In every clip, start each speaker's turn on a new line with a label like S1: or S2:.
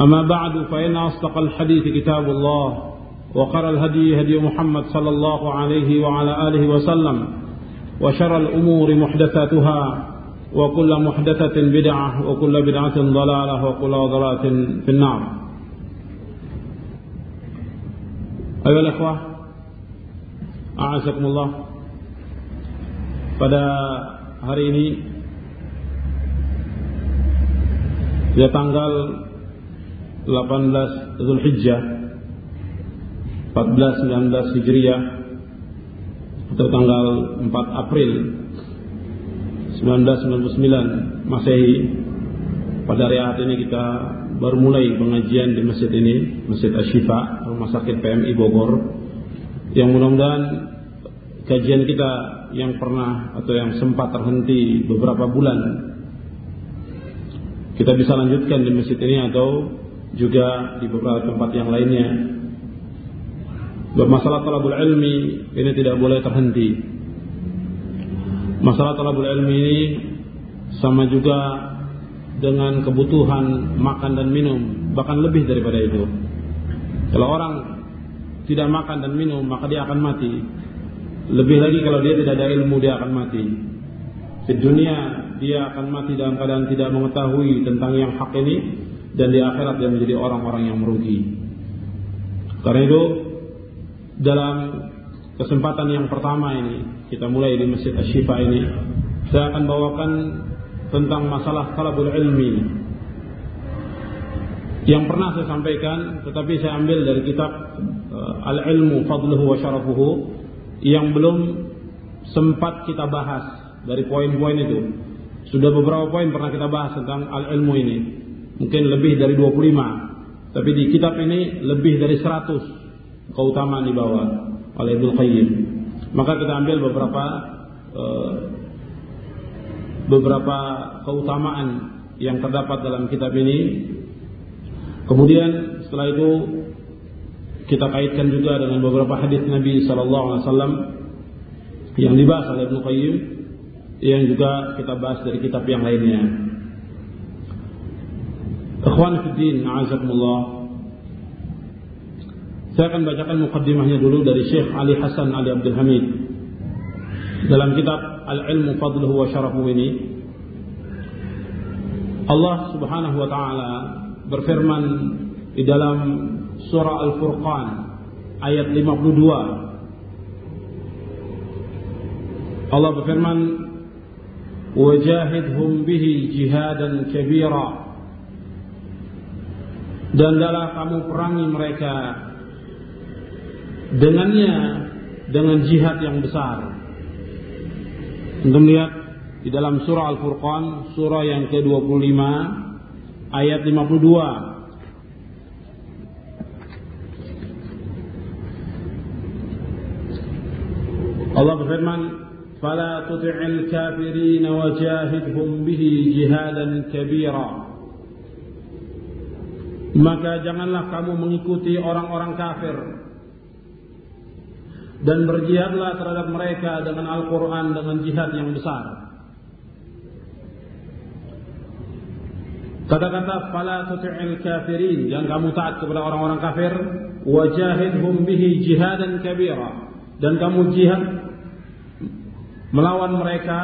S1: أما بعد فإن أصدق الحديث كتاب الله وقر الهدي هدي محمد صلى الله عليه وعلى آله وسلم وشر الأمور محدثاتها وكل محدثة بدعة وكل بدعة ضلالة وكل ضلالة في النار أيها الأخوة أعزكم الله pada hari ini ya tanggal 18 Zulhijjah 14-19 Hijriah atau tanggal 4 April 1999 Masehi pada hari Ahad ini kita baru mulai pengajian di masjid ini Masjid Ashifa Rumah Sakit PMI Bogor yang mudah-mudahan kajian kita yang pernah atau yang sempat terhenti beberapa bulan kita bisa lanjutkan di masjid ini atau juga di beberapa tempat yang lainnya. Masalah talabul ilmi ini tidak boleh terhenti. Masalah talabul ilmi ini sama juga dengan kebutuhan makan dan minum, bahkan lebih daripada itu. Kalau orang tidak makan dan minum, maka dia akan mati. Lebih lagi kalau dia tidak ada ilmu, dia akan mati. Di dunia, dia akan mati dalam keadaan tidak mengetahui tentang yang hak ini dan di akhirat dia menjadi orang-orang yang merugi. Karena itu dalam kesempatan yang pertama ini kita mulai di Masjid Ashifa ini saya akan bawakan tentang masalah talabul ilmi yang pernah saya sampaikan tetapi saya ambil dari kitab eh, Al Ilmu Fadluhu wa Syarafuhu yang belum sempat kita bahas dari poin-poin itu. Sudah beberapa poin pernah kita bahas tentang al ilmu ini mungkin lebih dari 25 tapi di kitab ini lebih dari 100 keutamaan dibawa oleh Ibnu Qayyim maka kita ambil beberapa eh, beberapa keutamaan yang terdapat dalam kitab ini kemudian setelah itu kita kaitkan juga dengan beberapa hadis Nabi Sallallahu Alaihi Wasallam yang dibahas oleh Ibnu Qayyim yang juga kita bahas dari kitab yang lainnya. Ikhwan Fiddin, Azakumullah Saya akan bacakan mukaddimahnya dulu dari Syekh Ali Hasan Ali Abdul Hamid Dalam kitab Al-Ilmu Fadluhu wa Syarafu ini Allah subhanahu wa ta'ala berfirman di dalam surah Al-Furqan ayat 52 Allah berfirman wajahidhum بِهِ جِهَادًا كَبِيرًا dan dalam kamu perangi mereka dengannya dengan jihad yang besar. Untuk melihat di dalam surah Al-Furqan, surah yang ke-25, ayat 52. Allah berfirman, "Fala tuti'il kafirin wajahidhum bihi jihadan kabira." maka janganlah kamu mengikuti orang-orang kafir dan berjihadlah terhadap mereka dengan Al-Quran dengan jihad yang besar. Kata-kata fala tuti'il kafirin yang kamu taat kepada orang-orang kafir wajahidhum bihi jihadan kabira dan kamu jihad melawan mereka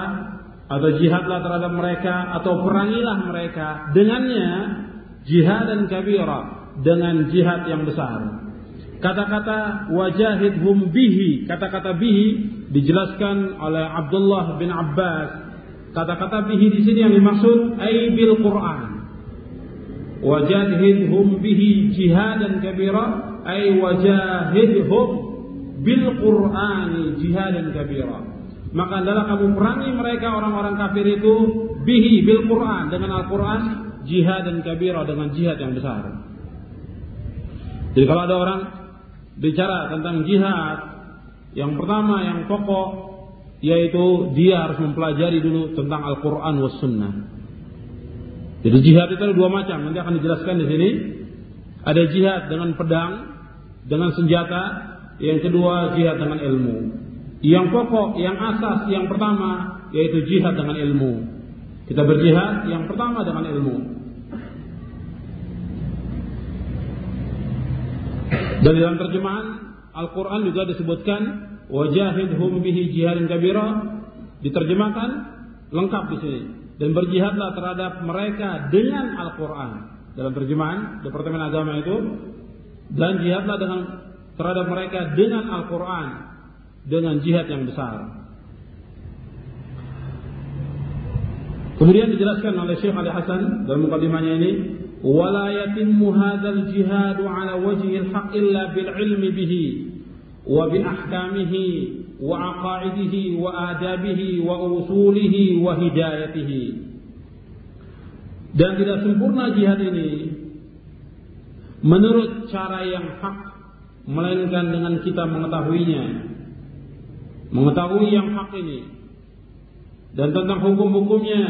S1: atau jihadlah terhadap mereka atau perangilah mereka dengannya jihadan kabira dengan jihad yang besar. Kata-kata wajahid hum bihi, kata-kata bihi dijelaskan oleh Abdullah bin Abbas. Kata-kata bihi di sini yang dimaksud ai bil Quran. Wajahid hum bihi jihadan kabira, ai hum bil jihad jihadan kabira. Maka adalah kamu perangi mereka orang-orang kafir itu bihi bil Quran dengan Al Quran jihad dan kabira dengan jihad yang besar. Jadi kalau ada orang bicara tentang jihad, yang pertama yang pokok yaitu dia harus mempelajari dulu tentang Al-Quran was Sunnah. Jadi jihad itu ada dua macam, nanti akan dijelaskan di sini. Ada jihad dengan pedang, dengan senjata, yang kedua jihad dengan ilmu. Yang pokok, yang asas, yang pertama yaitu jihad dengan ilmu. Kita berjihad yang pertama dengan ilmu. Dan dalam terjemahan Al-Quran juga disebutkan wajahidhum bihi jihadin kabira diterjemahkan lengkap di sini dan berjihadlah terhadap mereka dengan Al-Quran dalam terjemahan Departemen Agama itu dan jihadlah dengan terhadap mereka dengan Al-Quran dengan jihad yang besar Kemudian dijelaskan oleh Syekh Ali Hasan dalam mukadimahnya ini, "Wala yatimmu hadzal jihad 'ala wajhi al illa bil 'ilmi bihi wa bi ahkamihi wa aqaidihi wa adabihi wa usulihi wa hidayatihi." Dan tidak sempurna jihad ini menurut cara yang hak melainkan dengan kita mengetahuinya. Mengetahui yang hak ini dan tentang hukum-hukumnya,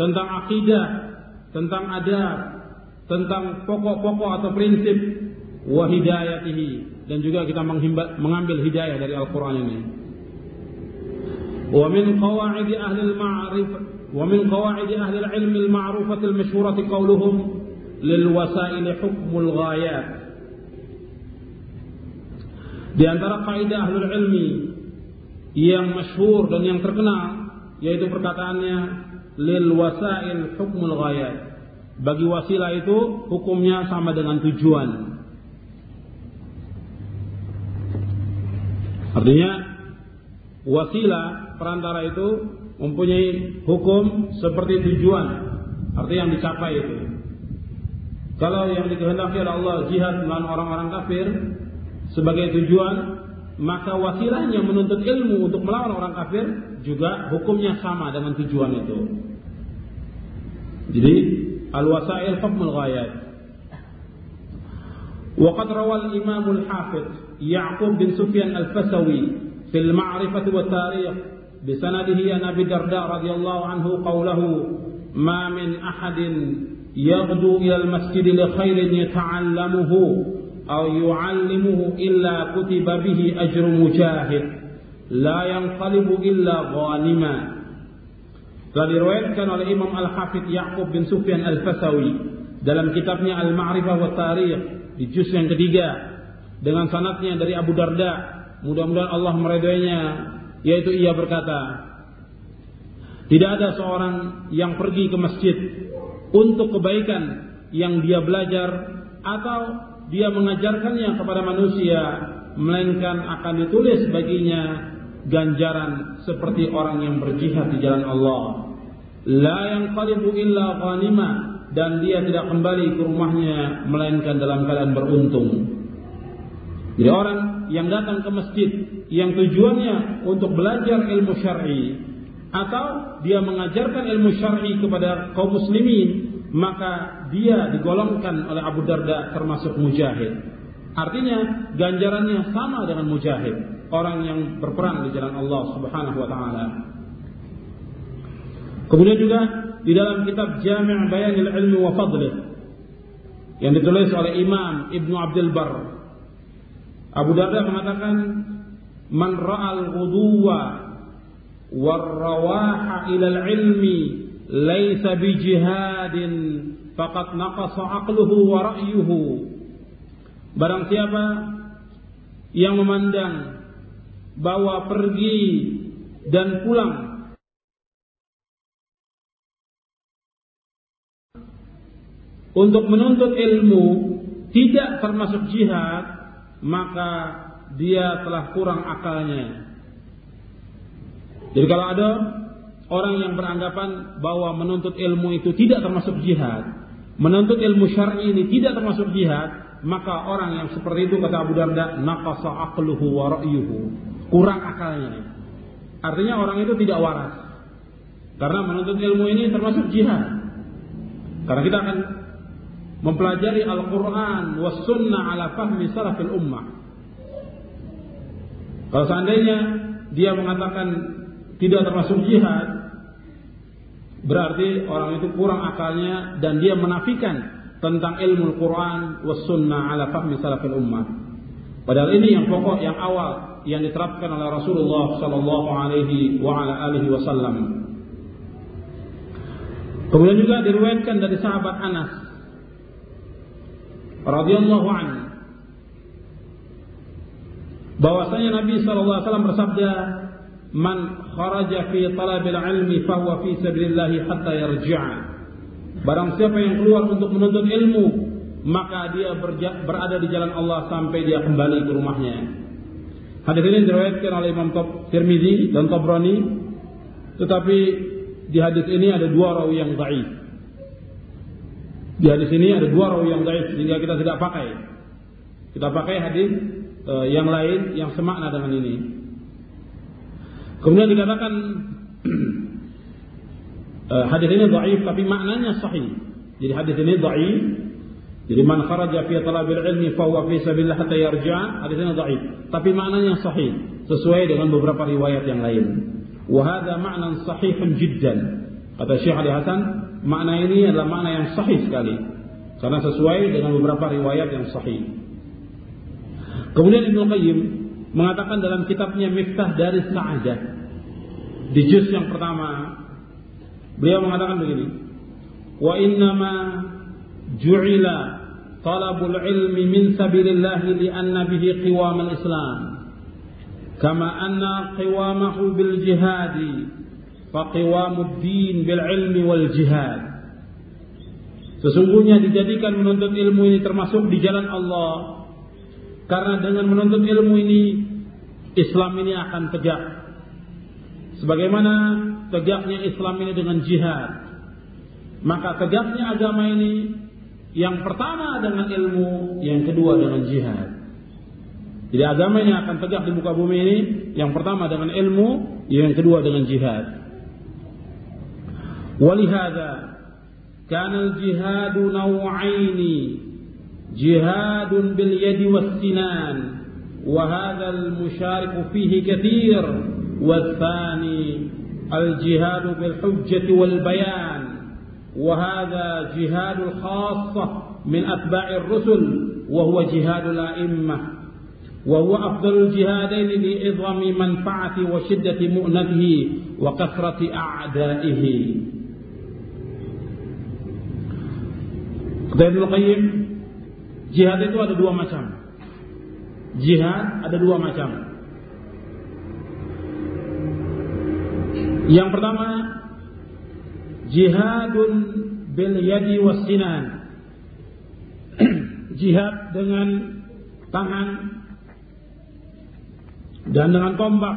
S1: tentang akidah, tentang adab, tentang pokok-pokok atau prinsip wahidayatihi dan juga kita mengambil hidayah dari Al-Qur'an ini. Wa min qawaid ahli al-ma'rifah wa min qawaid ahli al-ilm al-ma'rufah al-mashhurah qawluhum lil wasail hukmul ghayat. Di antara kaidah ahlul ilmi yang masyhur dan yang terkenal yaitu perkataannya lil wasail hukmul ghayat. Bagi wasilah itu hukumnya sama dengan tujuan. Artinya wasilah perantara itu mempunyai hukum seperti tujuan, artinya yang dicapai itu. Kalau yang dikehendaki oleh Allah jihad melawan orang-orang kafir sebagai tujuan maka wasilahnya menuntut ilmu untuk melawan orang kafir juga hukumnya sama dengan tujuan itu. Jadi al-wasail hukmul ghayat. وقد روى الإمام الحافظ يعقوب بن سفيان الفسوي في المعرفة والتاريخ بسنده عن أبي الدرداء رضي الله عنه قوله ما من أحد يغدو إلى المسجد لخير يتعلمه أو يعلمه إلا كتب به أجر مجاهد لا ينقلب إلا ظالما telah diriwayatkan oleh Imam Al-Hafidh Ya'qub bin Sufyan al dalam kitabnya Al-Ma'rifah wa Tarikh di juz yang ketiga dengan sanatnya dari Abu Darda mudah-mudahan Allah meredainya yaitu ia berkata tidak ada seorang yang pergi ke masjid untuk kebaikan yang dia belajar atau dia mengajarkannya kepada manusia melainkan akan ditulis baginya ganjaran seperti orang yang berjihad di jalan Allah la yanqalibu illa ghanima dan dia tidak kembali ke rumahnya melainkan dalam keadaan beruntung jadi orang yang datang ke masjid yang tujuannya untuk belajar ilmu syar'i atau dia mengajarkan ilmu syar'i kepada kaum muslimin maka dia digolongkan oleh Abu Darda termasuk mujahid. Artinya ganjarannya sama dengan mujahid, orang yang berperang di jalan Allah Subhanahu wa taala. Kemudian juga di dalam kitab Jami' Bayanil Ilmi wa Fadlih yang ditulis oleh Imam Ibnu Abdul Bar. Abu Darda mengatakan man ra'al ghuduwa war rawaha ila al-ilmi ليس بجهاد faqad نقص عقله ورأيه barang siapa yang memandang bahwa pergi dan pulang untuk menuntut ilmu tidak termasuk jihad maka dia telah kurang akalnya jadi kalau ada orang yang beranggapan bahwa menuntut ilmu itu tidak termasuk jihad, menuntut ilmu syar'i ini tidak termasuk jihad, maka orang yang seperti itu kata Abu Darda naqasa aqluhu wa kurang akalnya. Artinya orang itu tidak waras. Karena menuntut ilmu ini termasuk jihad. Karena kita akan mempelajari Al-Qur'an was sunnah ala fahmi salafil ummah. Kalau seandainya dia mengatakan tidak termasuk jihad, Berarti orang itu kurang akalnya dan dia menafikan tentang ilmu Al-Quran was sunnah ala fahmi salafil ummah. Padahal ini yang pokok, yang awal yang diterapkan oleh Rasulullah sallallahu alaihi wa ala alihi wasallam. Kemudian juga diriwayatkan dari sahabat Anas radhiyallahu anhu bahwasanya Nabi sallallahu alaihi wasallam bersabda man kharaja fi talabil ilmi fahuwa fi sabilillah hatta yarji'a. Barang siapa yang keluar untuk menuntut ilmu, maka dia berada di jalan Allah sampai dia kembali ke rumahnya. Hadis ini diriwayatkan oleh Imam Tirmizi dan Tabrani, tetapi di hadis ini ada dua rawi yang dhaif. Di hadis ini ada dua rawi yang dhaif sehingga kita tidak pakai. Kita pakai hadis eh, yang lain yang semakna dengan ini. Kemudian dikatakan
S2: eh, hadis ini dhaif
S1: tapi maknanya sahih. Jadi hadis ini dhaif. Jadi man kharaja fi talabil ilmi fa huwa fi sabilillah hatta yarja. Hadis ini dhaif tapi maknanya sahih sesuai dengan beberapa riwayat yang lain. Wa ada ma'nan sahihun jiddan. Kata Syekh Ali Hasan, makna ini adalah makna yang sahih sekali karena sesuai dengan beberapa riwayat yang sahih. Kemudian Ibnu Qayyim mengatakan dalam kitabnya Miftah dari Sa'adah di juz yang pertama beliau mengatakan begini wa innama ju'ila talabul ilmi min sabilillah li'anna bihi al islam kama anna qiwamahu bil jihadi fa qiwamud din bil ilmi wal jihad Sesungguhnya dijadikan menuntut ilmu ini termasuk di jalan Allah karena dengan menuntut ilmu ini Islam ini akan tegak. Sebagaimana tegaknya Islam ini dengan jihad. Maka tegaknya agama ini yang pertama dengan ilmu, yang kedua dengan jihad. Jadi agama ini akan tegak di muka bumi ini, yang pertama dengan ilmu, yang kedua dengan jihad. Walihada karena jihadu naw'aini جهاد باليد والسنان وهذا المشارك فيه كثير والثاني الجهاد بالحجة والبيان وهذا جهاد الخاصة من أتباع الرسل وهو جهاد الأئمة وهو أفضل الجهادين لإظم منفعة وشدة مؤنته وكثرة أعدائه ابن القيم Jihad itu ada dua macam. Jihad ada dua macam. Yang pertama jihadun bil yadi wasinan. jihad dengan tangan dan dengan tombak.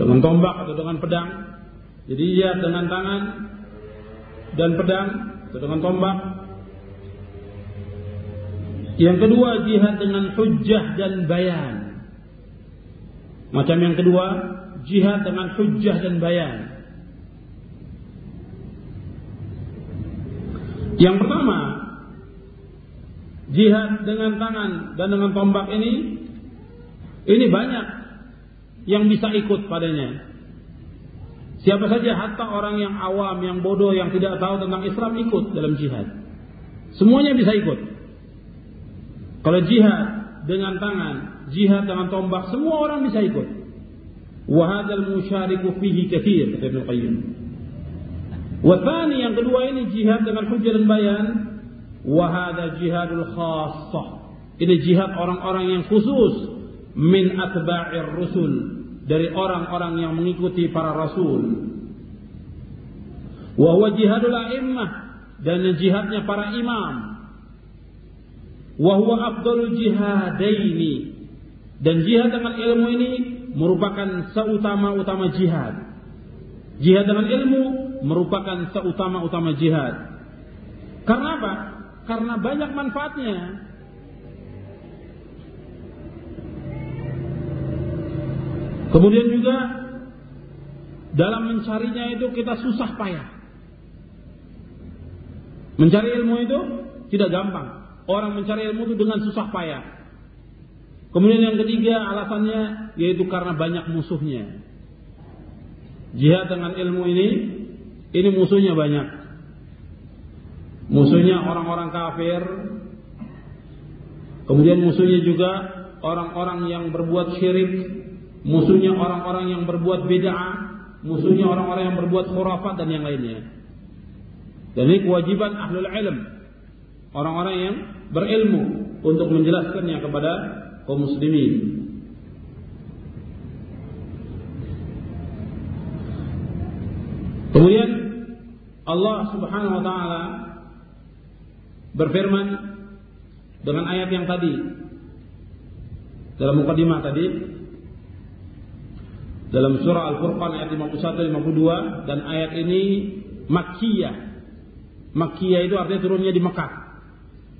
S1: Dengan tombak atau dengan pedang. Jadi jihad dengan tangan dan pedang atau dengan tombak. Yang kedua jihad dengan hujjah dan bayan. Macam yang kedua, jihad dengan hujjah dan bayan. Yang pertama, jihad dengan tangan dan dengan tombak ini, ini banyak yang bisa ikut padanya. Siapa saja hatta orang yang awam, yang bodoh, yang tidak tahu tentang Islam ikut dalam jihad. Semuanya bisa ikut. Kalau jihad dengan tangan, jihad dengan tombak, semua orang bisa ikut. Wa hadzal musyariku fihi katsir kata Ibnu Qayyim. Wa tsani yang kedua ini jihad dengan hujjah dan bayan. Wa hadza jihadul khassah. Ini jihad orang-orang yang khusus min atba'ir rusul dari orang-orang yang mengikuti para rasul. Wahwa jihadul a'immah dan jihadnya para imam. Wahwa abdul jihadaini dan jihad dengan ilmu ini merupakan seutama-utama jihad. Jihad dengan ilmu merupakan seutama-utama jihad. Karena apa? Karena banyak manfaatnya. Kemudian juga dalam mencarinya itu kita susah payah. Mencari ilmu itu tidak gampang. Orang mencari ilmu itu dengan susah payah. Kemudian yang ketiga alasannya yaitu karena banyak musuhnya. Jihad dengan ilmu ini, ini musuhnya banyak. Musuhnya orang-orang kafir.
S2: Kemudian musuhnya
S1: juga orang-orang yang berbuat syirik musuhnya orang-orang yang berbuat bid'ah, musuhnya orang-orang yang berbuat khurafat dan yang lainnya. Dan ini kewajiban ahlul ilm, orang-orang yang berilmu untuk menjelaskannya kepada kaum muslimin. Kemudian Allah Subhanahu wa taala berfirman dengan ayat yang tadi dalam mukadimah tadi dalam surah Al-Furqan ayat 51 52 dan ayat ini makkiyah. Makkiyah itu artinya turunnya di Mekah.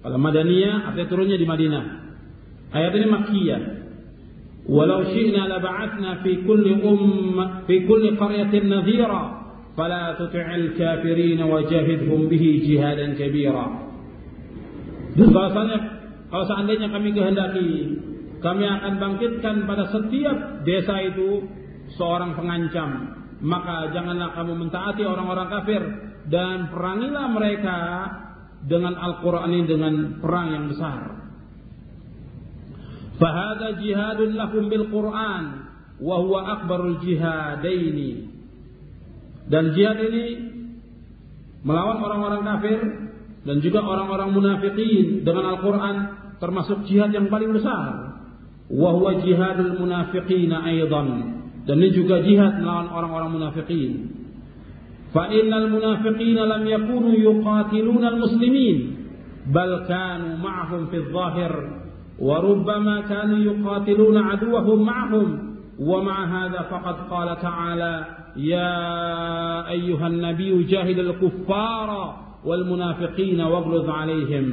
S1: Kalau Madaniyah artinya turunnya di Madinah. Ayat ini makkiyah. Walau syi'na laba'atna fi kulli umm fi kulli qaryatin nadhira fala tuti'il kafirin jahidhum bihi jihadan kabira. Dan bahasanya kalau seandainya kami kehendaki kami akan bangkitkan pada setiap desa itu seorang pengancam. Maka janganlah kamu mentaati orang-orang kafir dan perangilah mereka dengan Al-Quran ini dengan perang yang besar. Fahada jihadun lahum bil Quran wa huwa akbarul jihadaini. Dan jihad ini melawan orang-orang kafir dan juga orang-orang munafikin dengan Al-Quran termasuk jihad yang paling besar. Wa huwa jihadul munafiqina aidan. dan ini juga jihad melawan orang-orang munafikin fa innal munafiqina lam yakunu yuqatiluna al-muslimin bal kanu ma'hum fi adh-dhahir wa rubbama kanu yuqatiluna aduwahum ma'hum wa ma'a hadha faqad qala ta'ala ya ayyuhan nabiy jahid al-kuffara wal munafiqina waghluz 'alayhim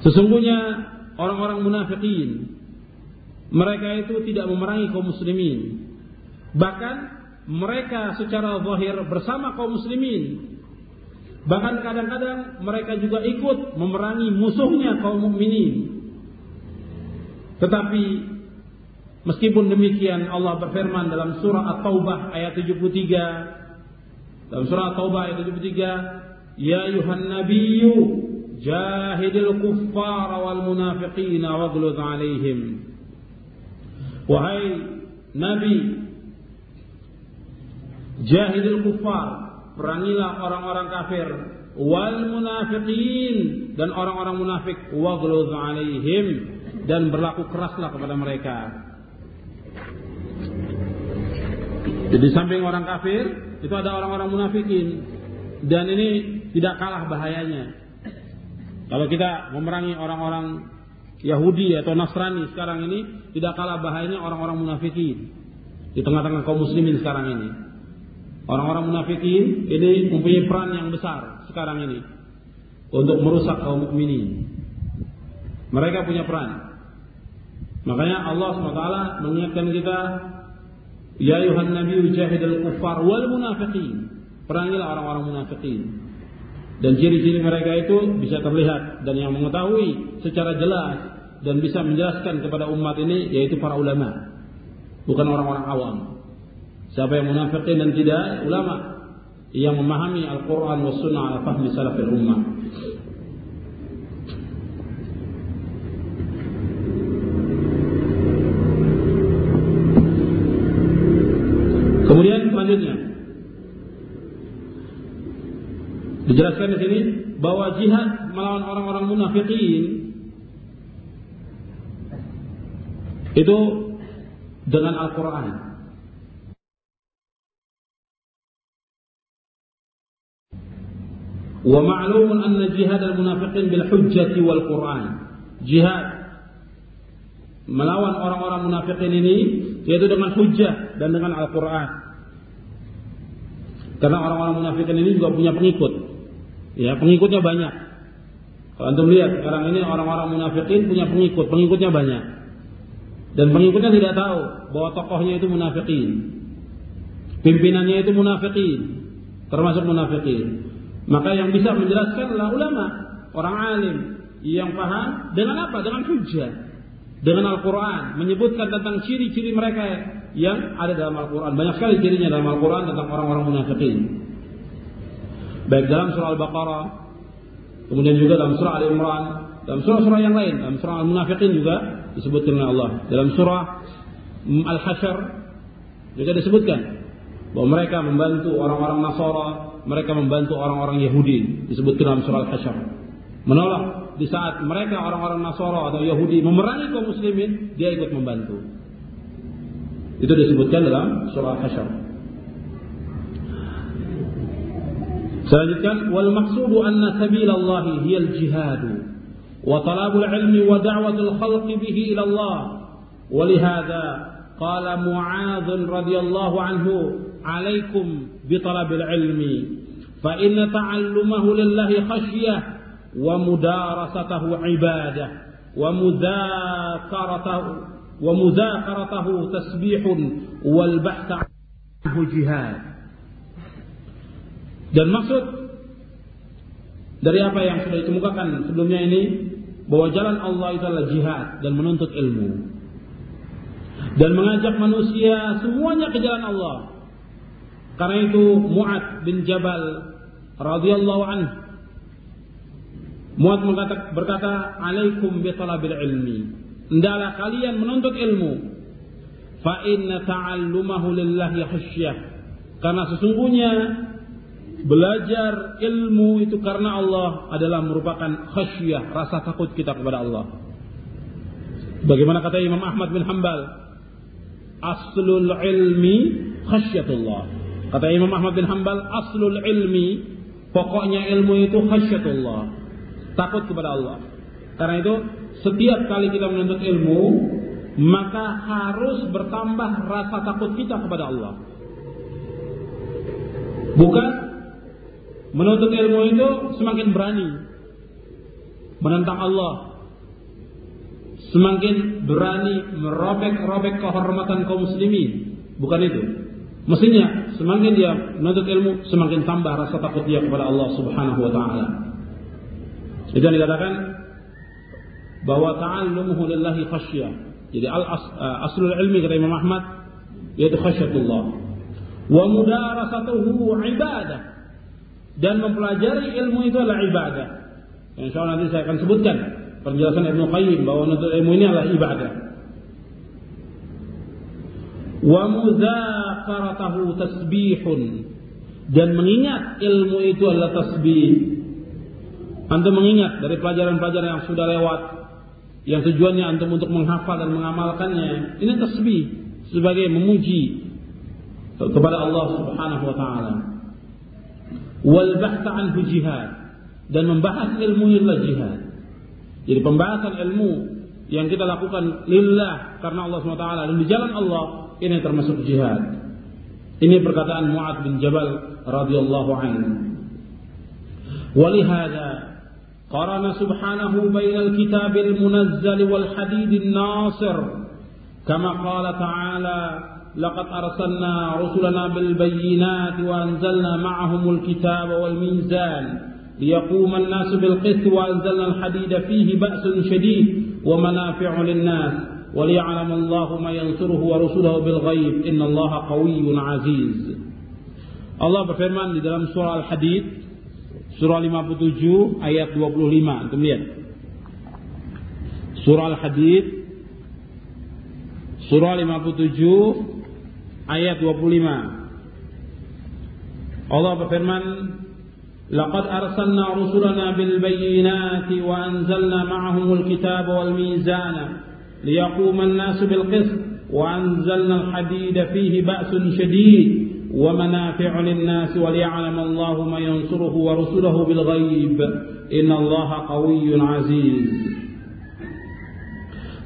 S1: Sesungguhnya orang-orang munafikin Mereka itu tidak memerangi kaum muslimin. Bahkan mereka secara zahir bersama kaum muslimin. Bahkan kadang-kadang mereka juga ikut memerangi musuhnya kaum mukminin. Tetapi meskipun demikian Allah berfirman dalam surah At-Taubah ayat 73 dalam surah At-Taubah ayat 73 Ya ayuhan nabiyyu jahidil kuffara wal munafiqina waghluz alaihim Wahai Nabi, jahilil kufar, perangilah orang-orang kafir, wal munafiqin dan orang-orang munafik, waghluz alaihim dan berlaku keraslah kepada mereka. Jadi samping orang kafir itu ada orang-orang munafikin dan ini tidak kalah bahayanya. Kalau kita memerangi orang-orang Yahudi atau Nasrani sekarang ini tidak kalah bahayanya orang-orang munafikin di tengah-tengah kaum muslimin sekarang ini. Orang-orang munafikin ini mempunyai peran yang besar sekarang ini untuk merusak kaum mukminin. Mereka punya peran. Makanya Allah SWT mengingatkan kita, Ya yuhan nabi al kufar wal munafiqin. Perangilah orang-orang munafiqin. Dan ciri-ciri mereka itu bisa terlihat dan yang mengetahui secara jelas dan bisa menjelaskan kepada umat ini yaitu para ulama. Bukan orang-orang awam. Siapa yang munafiqin dan tidak ulama yang memahami Al-Qur'an was sunnah al-fahmi salafil ummah. Dijelaskan di sini bahwa jihad melawan orang-orang munafikin itu dengan Al-Quran. Wa ma'lumun anna jihad al-munafiqin bil hujjati wal Quran. Jihad melawan orang-orang munafikin ini yaitu dengan hujjah dan dengan Al-Quran. Karena orang-orang munafikin ini juga punya pengikut. Ya, pengikutnya banyak. Kalau antum lihat sekarang ini orang-orang munafikin punya pengikut, pengikutnya banyak. Dan pengikutnya tidak tahu bahwa tokohnya itu munafikin. Pimpinannya itu munafikin, termasuk munafikin. Maka yang bisa menjelaskan adalah ulama, orang alim yang paham dengan apa? Dengan hujah, dengan Al-Quran menyebutkan tentang ciri-ciri mereka yang ada dalam Al-Quran. Banyak sekali cirinya dalam Al-Quran tentang orang-orang munafikin. Baik dalam surah Al-Baqarah, kemudian juga dalam surah Al-Imran, dalam surah-surah yang lain, dalam surah Al-Munafiqin juga disebutkan oleh Allah. Dalam surah mm, Al-Hasyr juga disebutkan bahwa mereka membantu orang-orang Nasara, mereka membantu orang-orang Yahudi, disebutkan dalam surah Al-Hasyr. Menolak di saat mereka orang-orang Nasara atau Yahudi memerangi kaum muslimin, dia ikut membantu. Itu disebutkan dalam surah Al-Hasyr. ثالثا والمقصود أن سبيل الله هي الجهاد وطلب العلم ودعوة الخلق به إلى الله ولهذا قال معاذ رضي الله عنه عليكم بطلب العلم فإن تعلمه لله خشية ومدارسته عبادة ومذاكرته ومذاكرته تسبيح والبحث عنه جهاد Dan maksud dari apa yang sudah dikemukakan sebelumnya ini bahwa jalan Allah itu adalah jihad dan menuntut ilmu dan mengajak manusia semuanya ke jalan Allah. Karena itu Mu'ad bin Jabal radhiyallahu anhu Muad berkata, alaikum bi talabil ilmi. Hendaklah kalian menuntut ilmu. Fa inna ta'allumahu lillahi khusyah. Karena sesungguhnya belajar ilmu itu karena Allah adalah merupakan khasyah, rasa takut kita kepada Allah. Bagaimana kata Imam Ahmad bin Hambal? Aslul ilmi khasyatullah. Kata Imam Ahmad bin Hambal, aslul ilmi, pokoknya ilmu itu khasyatullah. Takut kepada Allah. Karena itu, setiap kali kita menuntut ilmu, maka harus bertambah rasa takut kita kepada Allah. Bukan Menuntut ilmu itu semakin berani menentang Allah. Semakin berani merobek-robek kehormatan kaum muslimin. Bukan itu. Mestinya semakin dia menuntut ilmu, semakin tambah rasa takut dia kepada Allah Subhanahu wa taala. Itu yang dikatakan bahwa ta'allumuhu lillahi khasyah. Jadi al -as, uh, eh, aslul ilmi kata Imam Ahmad yaitu khasyatullah. Wa mudarasatuhu ibadah dan mempelajari ilmu itu adalah ibadah. Ya, insya Allah nanti saya akan sebutkan penjelasan Ibnu Qayyim bahwa untuk ilmu ini adalah ibadah. Wa muzakaratahu tasbihun dan mengingat ilmu itu adalah tasbih. Antum mengingat dari pelajaran-pelajaran yang sudah lewat yang tujuannya antum untuk menghafal dan mengamalkannya. Ini tasbih sebagai memuji kepada Allah Subhanahu wa taala wal ba'tsa anhu jihad dan membahas ilmu lillah jihad. Jadi pembahasan ilmu yang kita lakukan lillah karena Allah SWT dan di jalan Allah ini termasuk jihad. Ini perkataan Mu'ad bin Jabal radhiyallahu anhu. Walihada, قرن سبحانه بين الكتاب المنزل والحديد الناصر كما قال تعالى لقد أرسلنا رسلنا بالبينات وأنزلنا معهم الكتاب والميزان ليقوم الناس بالقسط وأنزلنا الحديد فيه بأس شديد ومنافع للناس وليعلم الله ما ينصره ورسله بالغيب إن الله قوي عزيز الله بفرمان di سورة الحديد سورة hadid surah 57 ayat 25 أنتم لين سورة الحديد سورة لما 57 ayat 25 Allah berfirman لقد أرسلنا رسلنا بالبينات وأنزلنا معهم الكتاب والميزان ليقوم الناس بالقسط وأنزلنا الحديد فيه بأس شديد ومنافع للناس وليعلم الله ما ينصره ورسله بالغيب إن الله قوي عزيز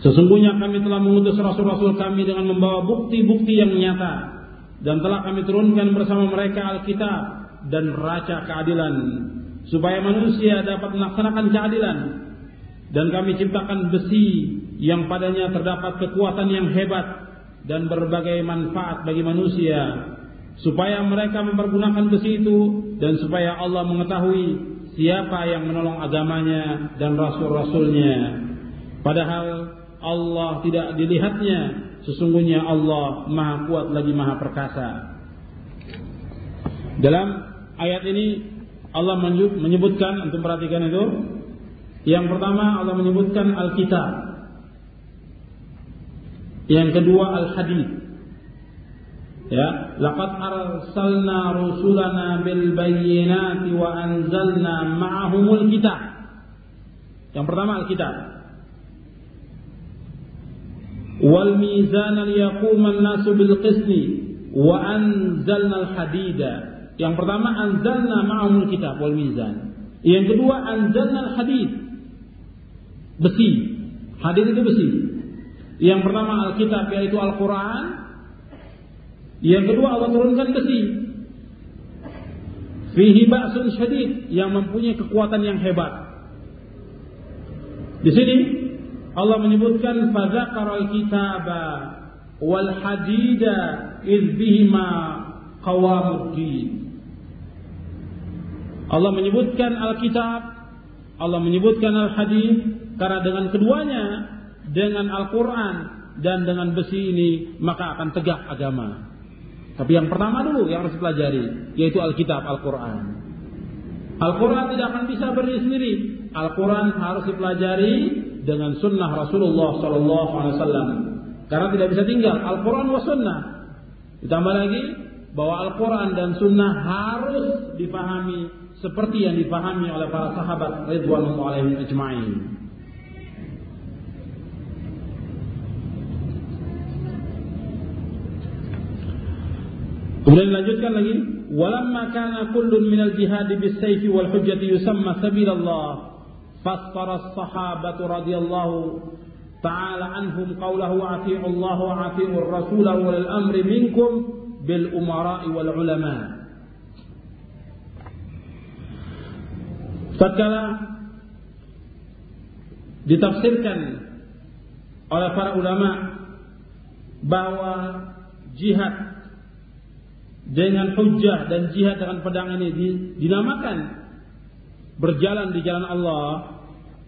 S1: Sesungguhnya kami telah mengutus rasul-rasul kami dengan membawa bukti-bukti yang nyata dan telah kami turunkan bersama mereka Alkitab dan raca keadilan supaya manusia dapat melaksanakan keadilan dan kami ciptakan besi yang padanya terdapat kekuatan yang hebat dan berbagai manfaat bagi manusia supaya mereka mempergunakan besi itu dan supaya Allah mengetahui siapa yang menolong agamanya dan rasul-rasulnya padahal Allah tidak dilihatnya sesungguhnya Allah maha kuat lagi maha perkasa dalam ayat ini Allah menyebutkan untuk perhatikan itu yang pertama Allah menyebutkan Alkitab yang kedua Al-Hadid ya laqad arsalna rusulana bil bayyinati wa anzalna ma'ahumul kitab yang pertama Alkitab wal mizan yaqum an-nasu bil qisti wa anzalna al-hadida yang pertama anzalna ma'amul kitab wal mizan yang kedua anzalna al-hadid besi hadid itu besi yang pertama Alkitab yaitu Al-Quran Yang kedua Allah turunkan besi Fihi ba'sun syadid Yang mempunyai kekuatan yang hebat Di sini Allah menyebutkan fadzakara Alkitab, kitaba wal hadida iz bihima qawamuddin. Allah menyebutkan Alkitab, Allah menyebutkan Al-Hadid karena dengan keduanya dengan Al-Qur'an dan dengan besi ini maka akan tegak agama. Tapi yang pertama dulu yang harus dipelajari, yaitu Alkitab Al-Qur'an. Al-Quran tidak akan bisa berdiri sendiri. Al-Quran harus dipelajari dengan sunnah Rasulullah Sallallahu Alaihi Wasallam. Karena tidak bisa tinggal Al-Quran wa sunnah. Ditambah lagi bahwa Al-Quran dan sunnah harus dipahami seperti yang dipahami oleh para sahabat Ridwanullah Alaihi ajma'in. Kemudian lanjutkan lagi, walamma kana kullun minal jihad bisayfi wal hujjati yusamma sabilallah فسر الصحابة رضي الله تعالى عنهم قوله أطيعوا الله وأطيعوا الرسول أولي منكم بالأمراء والعلماء Tatkala ditafsirkan oleh para ulama bahwa jihad dengan hujah dan jihad dengan pedang ini dinamakan berjalan di jalan Allah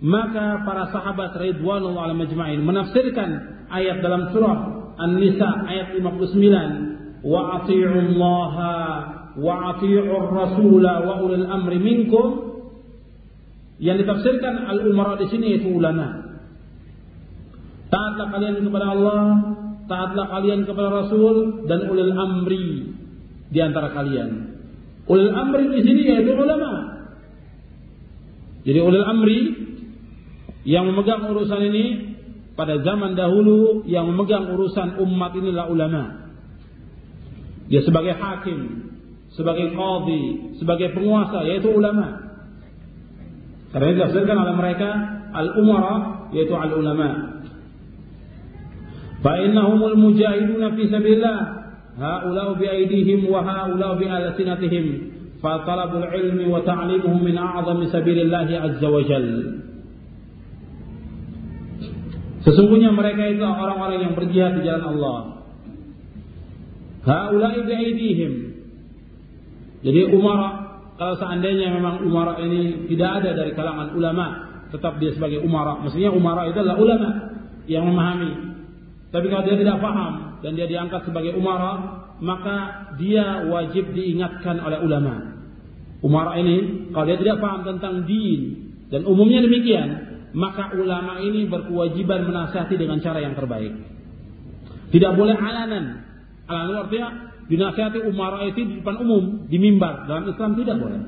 S1: maka para sahabat Ridwanul ala majma'in menafsirkan ayat dalam surah An-Nisa ayat 59. Wa Allah wa atiyyu Rasul wa ulil amri minkum. Yang ditafsirkan al-umara di sini itu ulama. Taatlah kalian kepada Allah, taatlah kalian kepada Rasul dan ulil amri di antara kalian. Ulil amri di sini yaitu ulama. Jadi ulil amri yang memegang urusan ini pada zaman dahulu yang memegang urusan umat inilah ulama. Dia sebagai hakim, sebagai qadhi, sebagai penguasa yaitu ulama. Karena disebutkan oleh mereka al-umara yaitu al-ulama. Fa innahumul mujahidun fi sabilillah. Ha'ulau bi aidihim wa ha'ulau bi alasinatihim. Fa talabul ilmi wa ta'limuhu min a'zami sabilillah azza wa jalla. Sesungguhnya mereka itu orang-orang yang berjihad di jalan Allah. Haulai bi'aidihim. Jadi umara kalau seandainya memang umara ini tidak ada dari kalangan ulama, tetap dia sebagai umara. Maksudnya umara itu adalah ulama yang memahami. Tapi kalau dia tidak paham dan dia diangkat sebagai umara, maka dia wajib diingatkan oleh ulama. Umara ini kalau dia tidak paham tentang din dan umumnya demikian, maka ulama ini berkewajiban menasihati dengan cara yang terbaik. Tidak boleh alanan. Alanan artinya dinasihati umara itu di depan umum, di mimbar. Dalam Islam tidak boleh.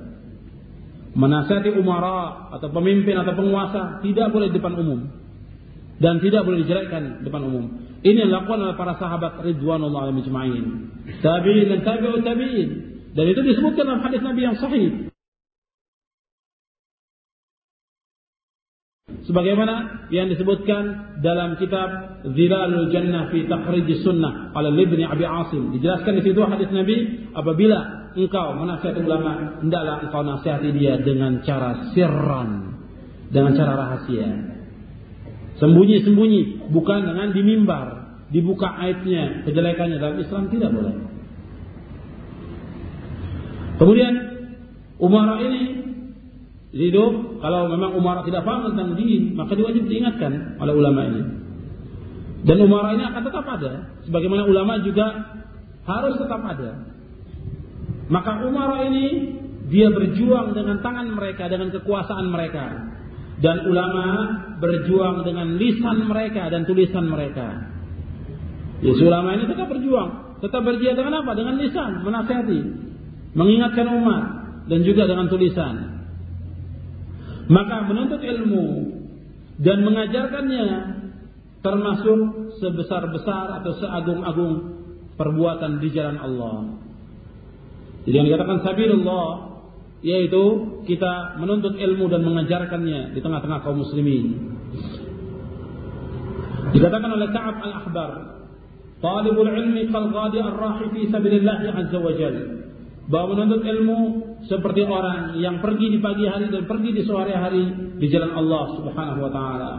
S1: Menasihati umara atau pemimpin atau penguasa tidak boleh di depan umum. Dan tidak boleh dijelekkan di depan umum. Ini yang dilakukan oleh para sahabat Ridwanullah al-Mujma'in. Tabi'in dan tabi'ut tabi'in. Dan itu disebutkan dalam hadis Nabi yang sahih. sebagaimana yang disebutkan dalam kitab Zilalul Jannah fi Takhrij Sunnah oleh Ibnu Abi Asim dijelaskan di situ hadis Nabi apabila engkau menasihati ulama hendaklah engkau nasihati dia dengan cara sirran dengan cara rahasia sembunyi-sembunyi bukan dengan di mimbar dibuka aibnya kejelekannya dalam Islam tidak boleh kemudian Umar ini jadi itu kalau memang Umar tidak paham tentang din, maka dia diingatkan oleh ulama ini. Dan Umar ini akan tetap ada, sebagaimana ulama juga harus tetap ada. Maka Umar ini dia berjuang dengan tangan mereka, dengan kekuasaan mereka. Dan ulama berjuang dengan lisan mereka dan tulisan mereka. Jadi ulama ini tetap berjuang, tetap berjuang dengan apa? Dengan lisan, menasihati, mengingatkan umat dan juga dengan tulisan. Maka menuntut ilmu dan mengajarkannya termasuk sebesar-besar atau seagung-agung perbuatan di jalan Allah. Jadi yang dikatakan sabirullah yaitu kita menuntut ilmu dan mengajarkannya di tengah-tengah kaum muslimin. Dikatakan oleh Ka'ab al-Ahbar, "Talibul ilmi kal ghadi ar-rahi fi sabilillah azza wa jalla." Bahwa menuntut ilmu seperti orang yang pergi di pagi hari dan pergi di sore hari di jalan Allah Subhanahu wa taala.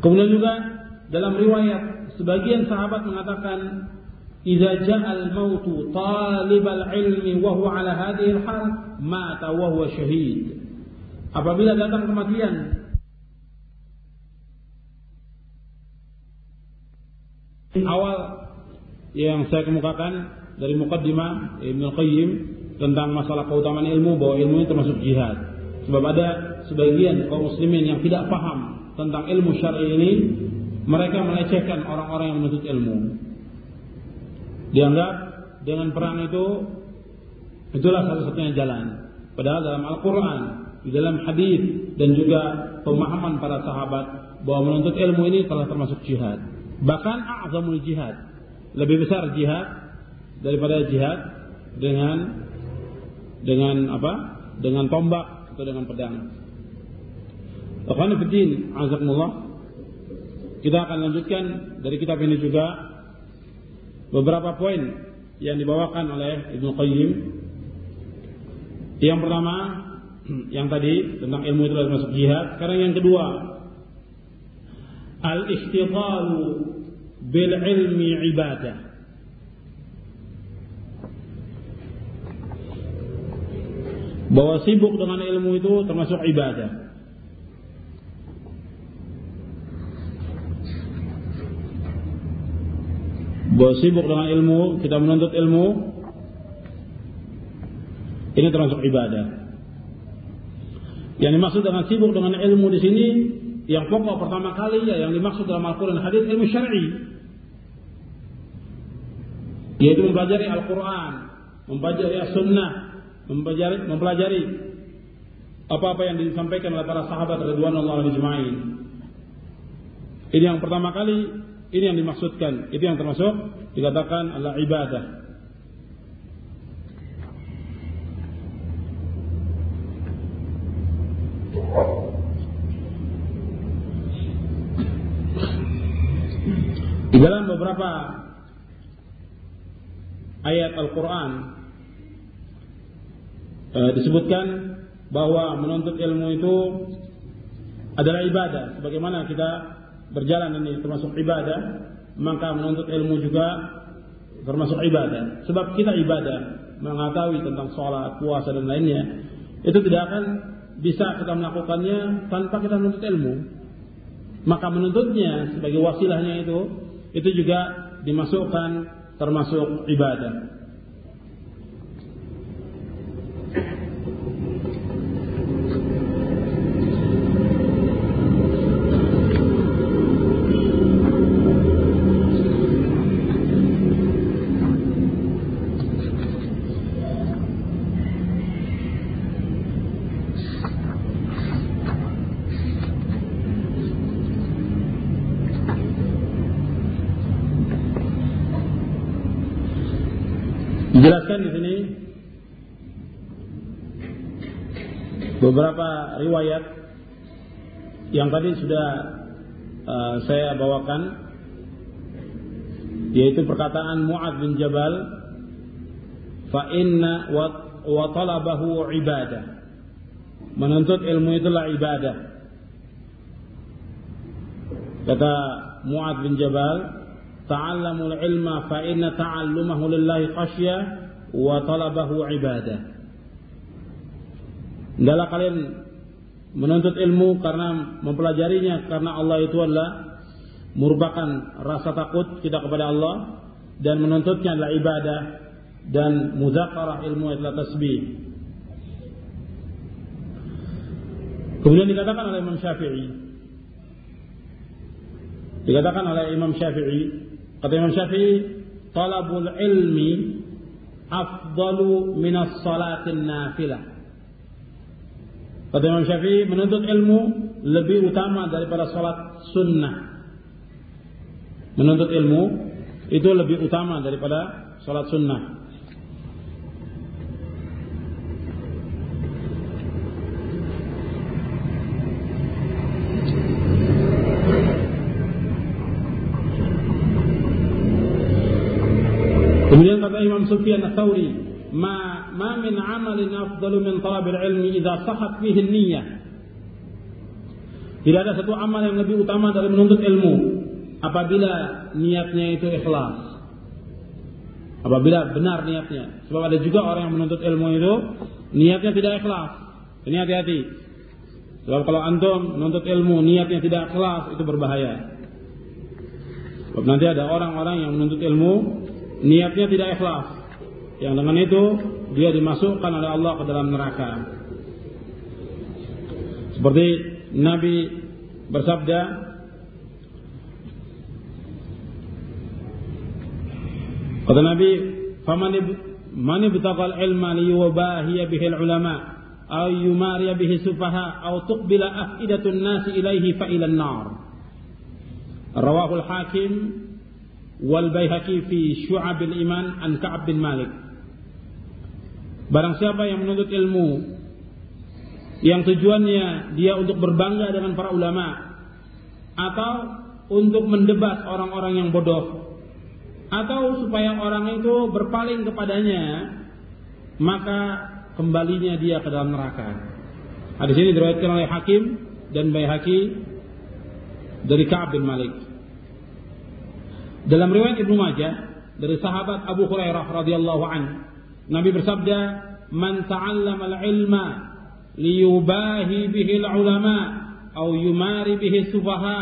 S1: Kemudian juga dalam riwayat sebagian sahabat mengatakan idza ja'al mautu talibal ilmi wa huwa ala hadhihi al-hal mata wa huwa syahid. Apabila datang kematian awal yang saya kemukakan dari mukaddimah Ibnu Qayyim tentang masalah keutamaan ilmu bahwa ilmu itu termasuk jihad. Sebab ada sebagian kaum muslimin yang tidak paham tentang ilmu syar'i ini, mereka melecehkan orang-orang yang menuntut ilmu. Dianggap dengan perang itu itulah satu-satunya jalan. Padahal dalam Al-Qur'an, di dalam hadis dan juga pemahaman para sahabat bahwa menuntut ilmu ini telah termasuk jihad. Bahkan a'zamul jihad, lebih besar jihad daripada jihad dengan dengan apa? Dengan tombak atau dengan pedang. Akhwan fiddin, azakumullah. Kita akan lanjutkan dari kitab ini juga beberapa poin yang dibawakan oleh Ibnu Qayyim. Yang pertama, yang tadi tentang ilmu itu masuk jihad. Sekarang yang kedua, al-ikhtidaru bil ilmi ibadah. bahwa sibuk dengan ilmu itu termasuk ibadah. Bahwa sibuk dengan ilmu, kita menuntut ilmu, ini termasuk ibadah. Yang dimaksud dengan sibuk dengan ilmu di sini, yang pokok pertama kali ya yang dimaksud dalam Al-Quran hadis ilmu syar'i. Yaitu mempelajari Al-Quran, mempelajari As-Sunnah, mempelajari, mempelajari apa-apa yang disampaikan oleh para sahabat radhiyallahu ajma'in. Ini yang pertama kali, ini yang dimaksudkan, itu yang termasuk dikatakan adalah ibadah. Di dalam beberapa ayat Al-Quran Eh, disebutkan bahwa menuntut ilmu itu adalah ibadah sebagaimana kita berjalan ini termasuk ibadah maka menuntut ilmu juga termasuk ibadah sebab kita ibadah mengetahui tentang sholat, puasa dan lainnya itu tidak akan bisa kita melakukannya tanpa kita menuntut ilmu maka menuntutnya sebagai wasilahnya itu itu juga dimasukkan termasuk ibadah dijelaskan di sini beberapa riwayat yang tadi sudah uh, saya bawakan yaitu perkataan Mu'ad bin Jabal fa inna wa, wa talabahu ibadah menuntut ilmu itulah ibadah kata Mu'ad bin Jabal ta'allamul ilma fa inna ta'allumahu lillahi khasyah wa talabahu ibadah. Enggaklah kalian menuntut ilmu karena mempelajarinya karena Allah itu adalah merupakan rasa takut kita kepada Allah dan menuntutnya adalah ibadah dan muzakarah ilmu adalah tasbih. Kemudian dikatakan oleh Imam Syafi'i dikatakan oleh Imam Syafi'i kata Imam Syafi'i talabul ilmi afdalu minas salatin nafilah. Kata Imam Syafi'i menuntut ilmu lebih utama daripada salat sunnah. Menuntut ilmu itu lebih utama daripada salat sunnah. الثوري ما ما من عمل أفضل من طلب العلم إذا صحت فيه النية Tidak ada satu amal yang lebih utama dari menuntut ilmu apabila niatnya itu ikhlas. Apabila benar niatnya. Sebab ada juga orang yang menuntut ilmu itu niatnya tidak ikhlas. Ini hati-hati. Sebab kalau antum menuntut ilmu niatnya tidak ikhlas itu berbahaya. Sebab nanti ada orang-orang yang menuntut ilmu niatnya tidak ikhlas yang dengan itu dia dimasukkan oleh Allah ke dalam neraka. Seperti Nabi bersabda, kata Nabi, "Faman man ibtaqa al-ilma bihi al-ulama aw yumariya bihi sufaha aw tuqbila afidatu nasi ilaihi ilayhi fa ila nar hakim wal Baihaqi fi Syu'ab al-Iman an Ka'ab bin Malik. Barang siapa yang menuntut ilmu yang tujuannya dia untuk berbangga dengan para ulama atau untuk mendebat orang-orang yang bodoh atau supaya orang itu berpaling kepadanya maka kembalinya dia ke dalam neraka. Ada sini diriwayatkan oleh Hakim dan Baihaqi dari Ka'ab bin Malik. Dalam riwayat Ibnu Majah dari sahabat Abu Hurairah radhiyallahu anhu Nabi bersabda, "Man ta'allama al-ilma liyubahi bihi al-ulama aw yumari bihi sufaha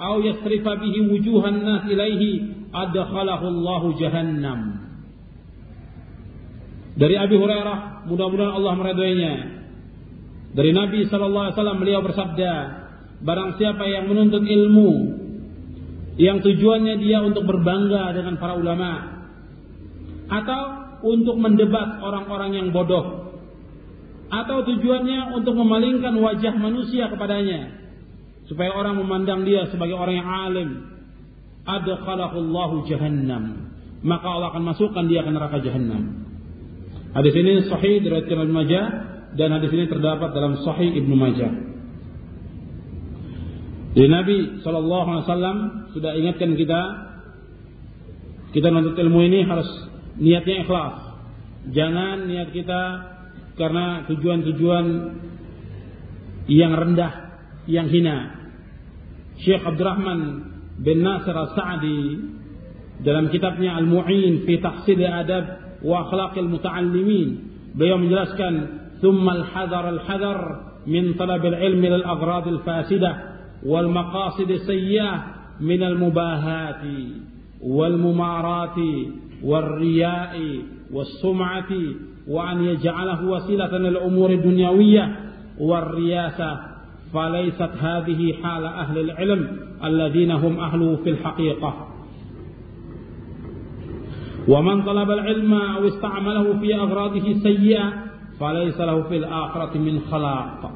S1: aw yasrifa bihi wujuhan nas ilaihi adkhalahu Allah jahannam." Dari Abi Hurairah, mudah-mudahan Allah meridhoinya. Dari Nabi sallallahu alaihi wasallam beliau bersabda, "Barang siapa yang menuntut ilmu yang tujuannya dia untuk berbangga dengan para ulama atau untuk mendebat orang-orang yang bodoh atau tujuannya untuk memalingkan wajah manusia kepadanya supaya orang memandang dia sebagai orang yang alim adkhalahullahu jahannam maka Allah akan masukkan dia ke neraka jahannam hadis ini sahih dari Ibnu Majah dan hadis ini terdapat dalam sahih Ibnu Majah jadi Nabi SAW sudah ingatkan kita kita menuntut ilmu ini harus niatnya ikhlas. Jangan niat kita karena tujuan-tujuan yang rendah, yang hina. Syekh Abdurrahman bin Nasir As-Sa'di dalam kitabnya Al-Mu'in fi Tahsil Adab wa Akhlaqil Muta'allimin beliau menjelaskan al-hadhar al-hadhar al min ثم aghrad al-fasidah wal maqasid as-sayyi'ah min al-mubahati wal-mumarati." والرياء والسمعة وأن يجعله وسيلة للأمور الدنيوية والرياسة فليست هذه حال أهل العلم الذين هم أهله في الحقيقة ومن طلب العلم أو استعمله في أغراضه السيئة فليس له في الآخرة من خلاق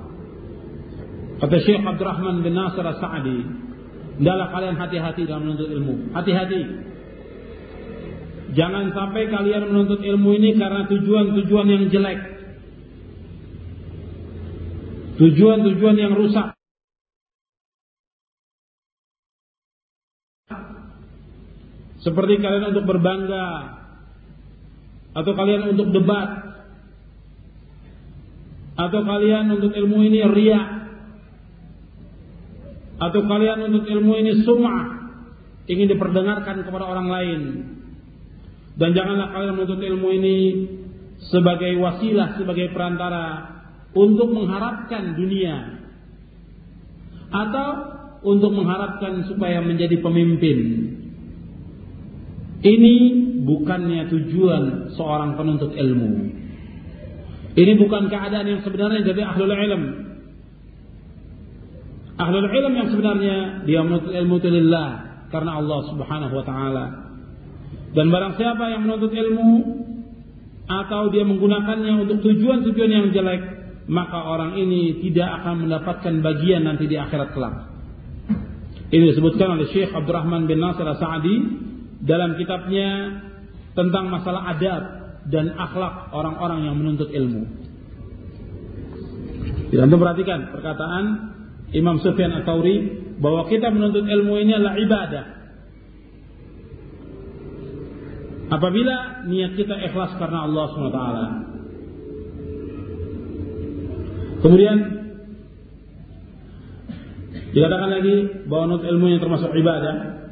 S1: الشيخ عبد الرحمن بن ناصر السعدي قال قال هاتي هاتي dalam menuntut ilmu هاتي هاتي Jangan sampai kalian menuntut ilmu ini karena tujuan-tujuan yang jelek. Tujuan-tujuan yang rusak. Seperti kalian untuk berbangga atau kalian untuk debat atau kalian untuk ilmu ini riak atau kalian untuk ilmu ini sumah ingin diperdengarkan kepada orang lain dan janganlah kalian menuntut ilmu ini sebagai wasilah, sebagai perantara untuk mengharapkan dunia atau untuk mengharapkan supaya menjadi pemimpin. Ini bukannya tujuan seorang penuntut ilmu. Ini bukan keadaan yang sebenarnya jadi ahlul ilm. Ahlul ilm yang sebenarnya dia menuntut ilmu itu lillah karena Allah Subhanahu wa taala dan barang siapa yang menuntut ilmu atau dia menggunakannya untuk tujuan-tujuan yang jelek, maka orang ini tidak akan mendapatkan bagian nanti di akhirat kelak. Ini disebutkan oleh Syekh Abdurrahman bin Nasir Sa'adi dalam kitabnya tentang masalah adab dan akhlak orang-orang yang menuntut ilmu. itu ya, perhatikan perkataan Imam Sufyan Al-Tawri bahwa kita menuntut ilmu ini adalah ibadah Apabila niat kita ikhlas karena Allah SWT. Kemudian dikatakan lagi bahwa nut ilmu yang termasuk ibadah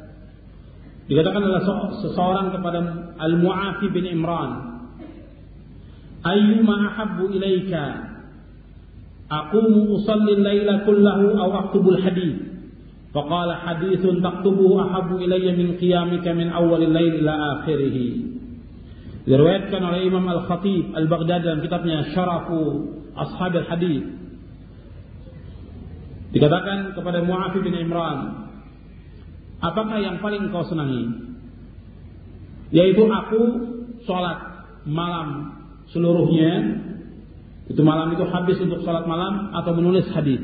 S1: dikatakan adalah seseorang kepada Al-Mu'afi bin Imran ayyuma ahabbu ilaika Aku usalli layla kullahu aw hadith فقال حديث تكتبه أحب إلي من قيامك من أول الليل إلى آخره diriwayatkan oleh Imam Al-Khatib Al-Baghdadi dalam kitabnya Syarafu Ashab Al-Hadith dikatakan kepada Mu'afi bin Imran apakah yang paling kau senangi yaitu aku sholat malam seluruhnya itu malam itu habis untuk sholat malam atau menulis hadis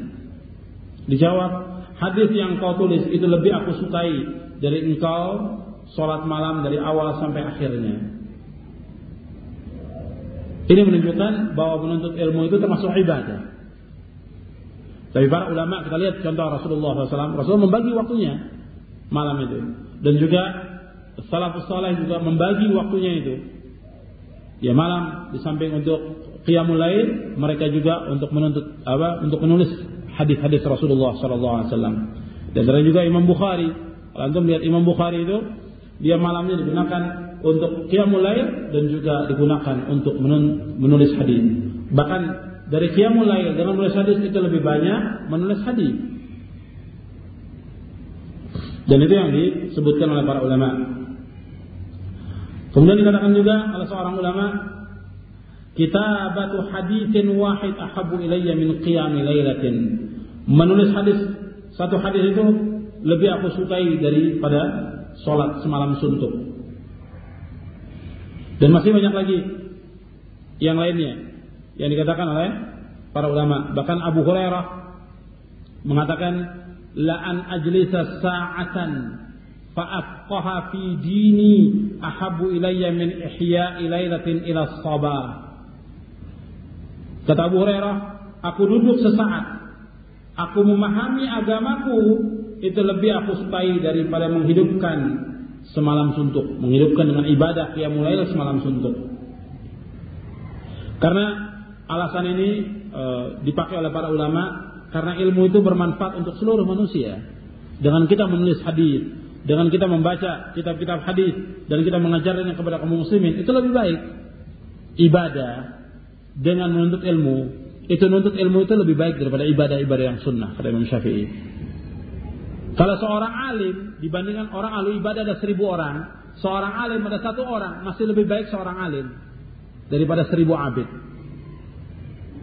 S1: dijawab Hadis yang kau tulis itu lebih aku sukai dari engkau sholat malam dari awal sampai akhirnya. Ini menunjukkan bahwa menuntut ilmu itu termasuk ibadah. Tapi para ulama kita lihat contoh Rasulullah SAW. Rasul membagi waktunya malam itu. Dan juga salafus saleh juga membagi waktunya itu. Ya malam di samping untuk qiyamul lain, mereka juga untuk menuntut apa? Untuk menulis hadis-hadis Rasulullah sallallahu alaihi wasallam. Dan ada juga Imam Bukhari. Kalau antum melihat Imam Bukhari itu dia malamnya digunakan untuk qiyamul dan juga digunakan untuk menulis hadis. Bahkan dari qiyamul lail dengan menulis hadis itu lebih banyak menulis hadis. Dan itu yang disebutkan oleh para ulama. Kemudian dikatakan juga oleh seorang ulama, kitabatu hadithin wahid ahabu ilayya min qiyam lailatin Menulis hadis satu hadis itu lebih aku sukai daripada sholat semalam suntuk. Dan masih banyak lagi yang lainnya yang dikatakan oleh para ulama. Bahkan Abu Hurairah mengatakan la'an ajlisa sa'atan fa'afqaha fi dini ahabu ilayya min ihya ilailatin ila sabah. Kata Abu Hurairah, aku duduk sesaat Aku memahami agamaku itu lebih aku sukai daripada menghidupkan semalam suntuk, menghidupkan dengan ibadah yang mulai semalam suntuk. Karena alasan ini e, dipakai oleh para ulama karena ilmu itu bermanfaat untuk seluruh manusia. Dengan kita menulis hadis, dengan kita membaca kitab-kitab hadis dan kita mengajarkannya kepada kaum muslimin itu lebih baik ibadah dengan menuntut ilmu itu nuntut ilmu itu lebih baik daripada ibadah-ibadah yang sunnah kata Imam Syafi'i. Kalau seorang alim dibandingkan orang alu ibadah ada seribu orang, seorang alim ada satu orang masih lebih baik seorang alim daripada seribu abid.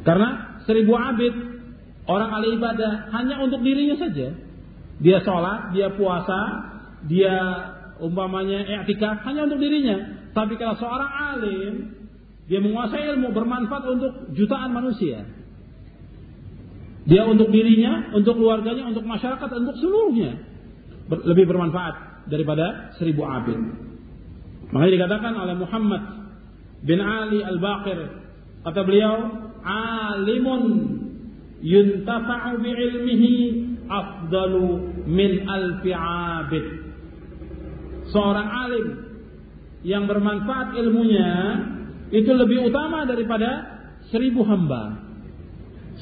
S1: Karena seribu abid orang alim ibadah hanya untuk dirinya saja. Dia sholat, dia puasa, dia umpamanya etika hanya untuk dirinya. Tapi kalau seorang alim dia menguasai ilmu bermanfaat untuk jutaan manusia. Dia untuk dirinya, untuk keluarganya, untuk masyarakat, untuk seluruhnya. lebih bermanfaat daripada seribu abid. Makanya dikatakan oleh Muhammad bin Ali al-Baqir. Kata beliau, Alimun yuntafa'u bi'ilmihi afdalu min alfi abid. Seorang alim yang bermanfaat ilmunya itu lebih utama daripada seribu hamba,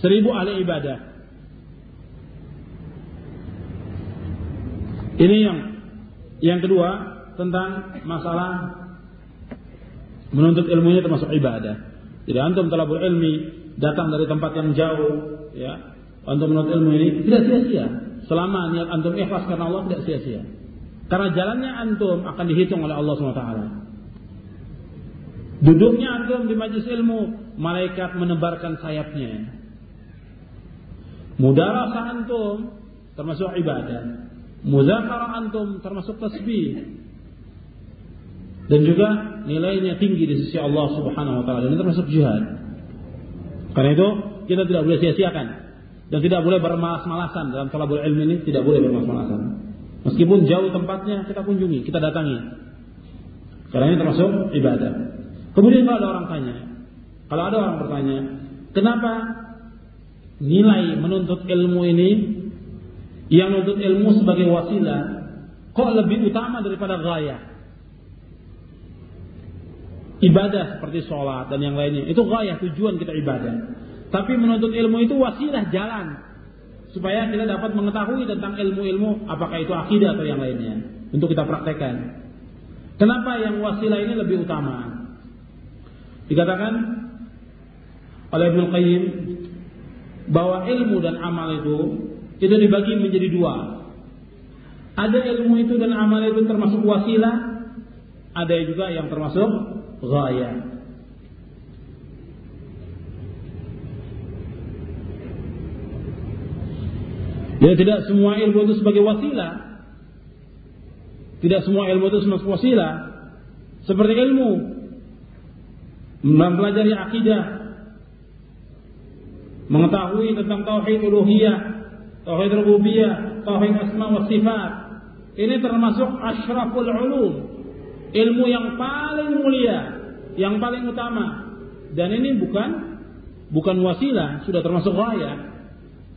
S1: seribu ahli ibadah. Ini yang yang kedua tentang masalah menuntut ilmunya termasuk ibadah. Jadi antum telah berilmi datang dari tempat yang jauh, ya, untuk menuntut ilmu ini tidak sia-sia. Selama niat antum ikhlas karena Allah tidak sia-sia. Karena jalannya antum akan dihitung oleh Allah SWT. Duduknya antum di majlis ilmu, malaikat menebarkan sayapnya. Mudara antum termasuk ibadah. Muzakara antum termasuk tasbih. Dan juga nilainya tinggi di sisi Allah Subhanahu wa taala ini termasuk jihad. Karena itu kita tidak boleh sia-siakan dan tidak boleh bermalas-malasan dalam talabul ilmu ini tidak boleh bermalas-malasan. Meskipun jauh tempatnya kita kunjungi, kita datangi. Karena ini termasuk ibadah. Kemudian kalau ada orang tanya, kalau ada orang bertanya, kenapa nilai menuntut ilmu ini yang menuntut ilmu sebagai wasilah kok lebih utama daripada gaya? Ibadah seperti sholat dan yang lainnya itu gaya tujuan kita ibadah. Tapi menuntut ilmu itu wasilah jalan supaya kita dapat mengetahui tentang ilmu-ilmu apakah itu akidah atau yang lainnya untuk kita praktekkan. Kenapa yang wasilah ini lebih utama? Dikatakan oleh Ibnu Qayyim bahwa ilmu dan amal itu itu dibagi menjadi dua. Ada ilmu itu dan amal itu termasuk wasilah, ada juga yang termasuk gaya Jadi tidak semua ilmu itu sebagai wasilah. Tidak semua ilmu itu sebagai wasilah. Seperti ilmu mempelajari akidah, mengetahui tentang tauhid uluhiyah, tauhid rububiyah, tauhid asma wa sifat. Ini termasuk asyraful ulum, ilmu yang paling mulia, yang paling utama. Dan ini bukan bukan wasilah, sudah termasuk raya.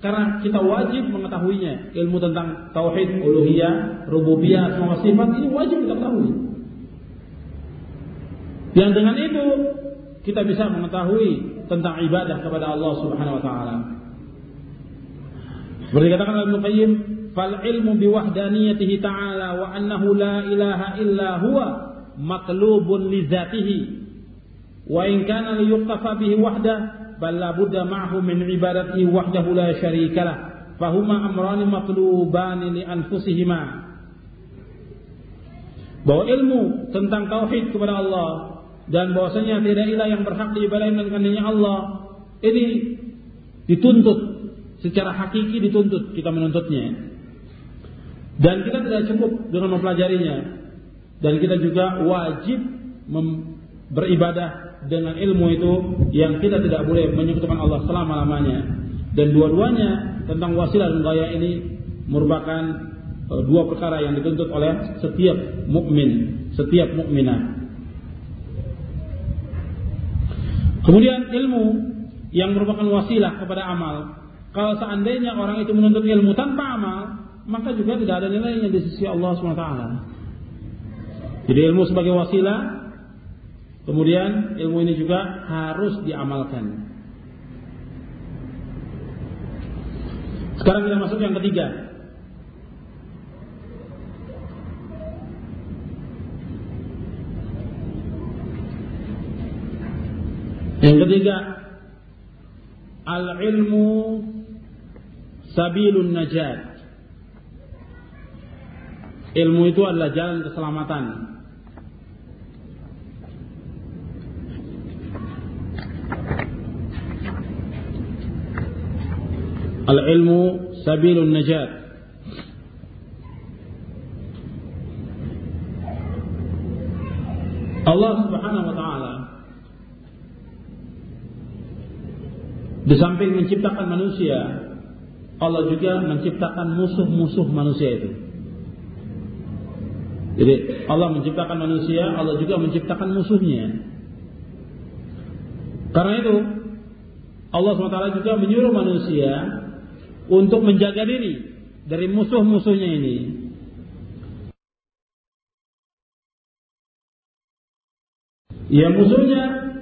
S1: Karena kita wajib mengetahuinya. Ilmu tentang tauhid uluhiyah, rububiyah, asma sifat ini wajib kita ketahui. Yang dengan itu kita bisa mengetahui tentang ibadah kepada Allah Subhanahu wa taala. Seperti dikatakan oleh Ibnu Qayyim, "Fal ilmu bi wahdaniyatihi ta'ala wa annahu la ilaha illa huwa maqlubun li dzatihi wa in kana li yuqafa bihi wahdah bal la budda ma'hu min ibadati wahdahu la syarikalah fahuma amran maqlubani li anfusihima." Bahwa ilmu tentang tauhid kepada Allah dan bahwasanya tidak ilah yang berhak diibadahi melainkan Allah. Ini dituntut secara hakiki dituntut kita menuntutnya. Dan kita tidak cukup dengan mempelajarinya dan kita juga wajib beribadah dengan ilmu itu yang kita tidak boleh menyekutukan Allah selama-lamanya. Dan dua-duanya tentang wasilah dan gaya ini merupakan e, dua perkara yang dituntut oleh setiap mukmin, setiap mukminah. Kemudian ilmu yang merupakan wasilah kepada amal. Kalau seandainya orang itu menuntut ilmu tanpa amal, maka juga tidak ada nilainya di sisi Allah SWT. Jadi ilmu sebagai wasilah, kemudian ilmu ini juga harus diamalkan. Sekarang kita masuk yang ketiga. Yang hmm. ketiga, al-ilmu sabilun najat. Ilmu itu adalah jalan keselamatan. Al-ilmu sabilun najat. Allah Subhanahu wa taala Di samping menciptakan manusia, Allah juga menciptakan musuh-musuh manusia itu. Jadi Allah menciptakan manusia, Allah juga menciptakan musuhnya. Karena itu Allah SWT juga menyuruh manusia untuk menjaga diri dari musuh-musuhnya ini. Ya musuhnya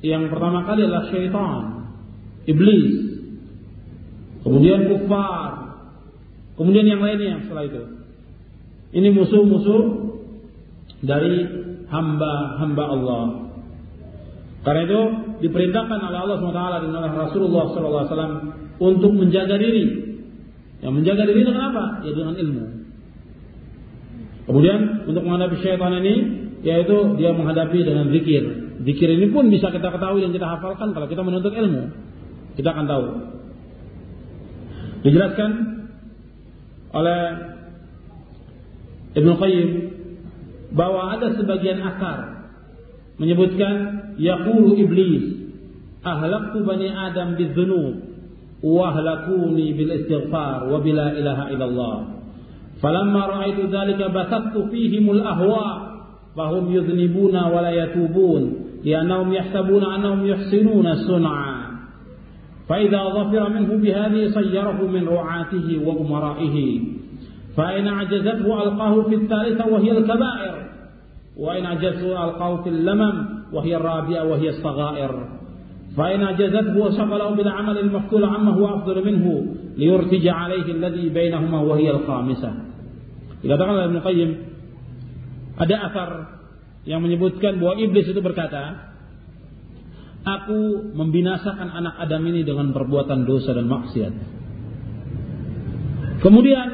S1: yang pertama kali adalah syaitan iblis, kemudian kufar, kemudian yang lainnya setelah itu. Ini musuh-musuh dari hamba-hamba Allah. Karena itu diperintahkan oleh Allah SWT dan oleh Rasulullah SAW untuk menjaga diri. Yang menjaga diri dengan apa? Ya dengan ilmu. Kemudian untuk menghadapi syaitan ini, yaitu dia menghadapi dengan zikir. Zikir ini pun bisa kita ketahui dan kita hafalkan kalau kita menuntut ilmu. Kita akan tahu. Dijelaskan oleh Ibnu Qayyim bahwa ada sebagian akar menyebutkan yaqulu iblis ahlaktu bani adam bidzunub wa ahlakuni bil istighfar wa bila ilaha illallah falamma ra'aitu dzalika basattu fihimul ahwa fahum yudhnibuna wa la yatubun li'annahum yahsabuna annahum yuhsinuna sun'a فإذا ظفر منه بهذه صيره من رعاته وأمرائه فإن أعجزته ألقاه في الثالثة وهي الكبائر وإن أعجزته ألقاه في اللمم وهي الرابعة وهي الصغائر فإن أعجزته وشغله بالعمل المفصول عما هو أفضل منه ليرتج عليه الذي بينهما وهي الخامسة إذا دخل ابن القيم ada أثر yang menyebutkan bahwa iblis itu berkata aku membinasakan anak Adam ini dengan perbuatan dosa dan maksiat. Kemudian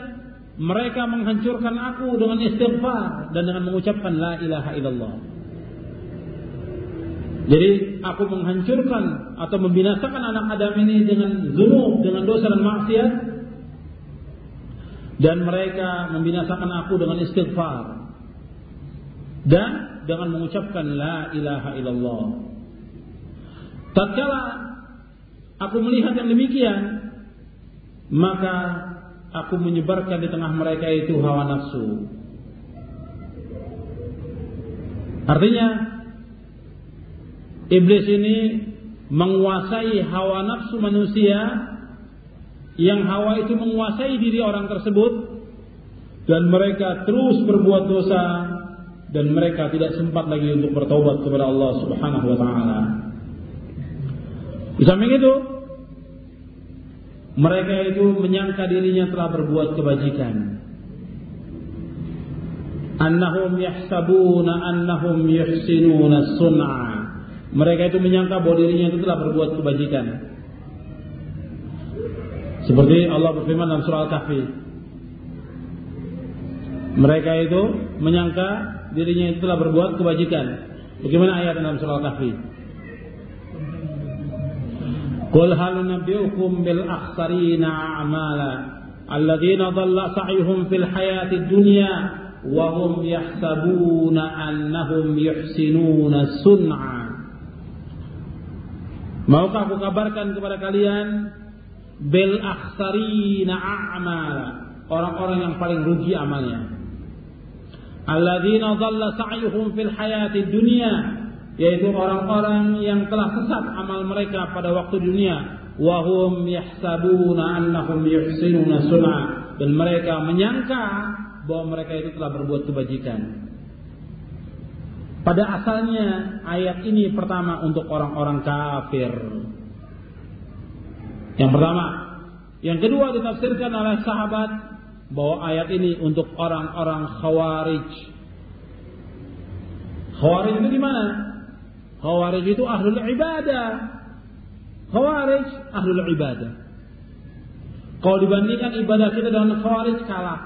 S1: mereka menghancurkan aku dengan istighfar dan dengan mengucapkan la ilaha illallah. Jadi aku menghancurkan atau membinasakan anak Adam ini dengan zunub, dengan dosa dan maksiat. Dan mereka membinasakan aku dengan istighfar. Dan dengan mengucapkan la ilaha illallah. Tatkala aku melihat yang demikian, maka aku menyebarkan di tengah mereka itu hawa nafsu. Artinya, iblis ini menguasai hawa nafsu manusia yang hawa itu menguasai diri orang tersebut dan mereka terus berbuat dosa dan mereka tidak sempat lagi untuk bertobat kepada Allah Subhanahu wa taala. Di samping itu, mereka itu menyangka dirinya telah berbuat kebajikan. Annahum yahsabuna annahum yuhsinuna sun'a. Mereka itu menyangka bahwa dirinya itu telah berbuat kebajikan. Seperti Allah berfirman dalam surah Al-Kahfi. Mereka itu menyangka dirinya itu telah berbuat kebajikan. Bagaimana ayat dalam surah Al-Kahfi? قل هل ننبئكم بالأخسرين أعمالا الذين ضل سعيهم في الحياة الدنيا وهم يحسبون أنهم يحسنون صنعا Maukah aku kabarkan kepada kalian bil akhsarina a'mala orang-orang yang paling rugi amalnya alladzina dhalla sa'yuhum fil hayati dunya yaitu orang-orang yang telah sesat amal mereka pada waktu dunia wahum yahsabuna annahum yuhsinuna sun'a dan mereka menyangka bahwa mereka itu telah berbuat kebajikan pada asalnya ayat ini pertama untuk orang-orang kafir yang pertama yang kedua ditafsirkan oleh sahabat bahwa ayat ini untuk orang-orang khawarij khawarij itu di mana Khawarij itu ahlul ibadah. Khawarij ahlul ibadah. Kalau dibandingkan ibadah kita dengan khawarij kalah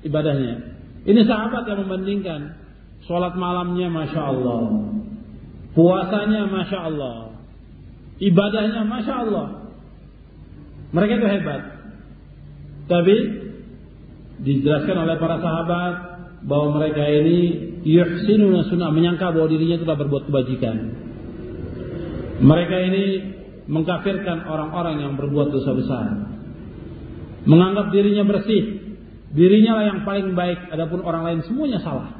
S1: ibadahnya. Ini sahabat yang membandingkan sholat malamnya masya Allah, puasanya masya Allah, ibadahnya masya Allah. Mereka itu hebat. Tapi dijelaskan oleh para sahabat bahwa mereka ini yuhsinuna sunnah menyangka bahwa dirinya telah berbuat kebajikan. Mereka ini mengkafirkan orang-orang yang berbuat dosa besar. Menganggap dirinya bersih, dirinya lah yang paling baik, adapun orang lain semuanya salah.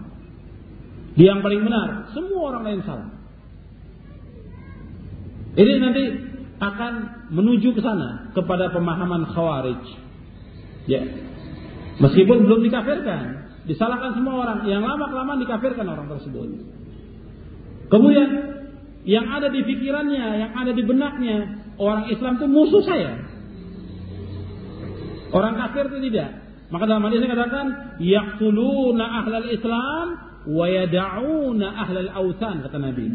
S1: Dia yang paling benar, semua orang lain salah. Ini nanti akan menuju ke sana kepada pemahaman khawarij. Ya. Meskipun belum dikafirkan, Disalahkan semua orang. Yang lama-kelamaan dikafirkan orang tersebut. Kemudian yang ada di pikirannya, yang ada di benaknya, orang Islam itu musuh saya. Orang kafir itu tidak. Maka dalam hadis katakan, yaqtuluna ahlal Islam wa yada'una ahlal awthan kata Nabi.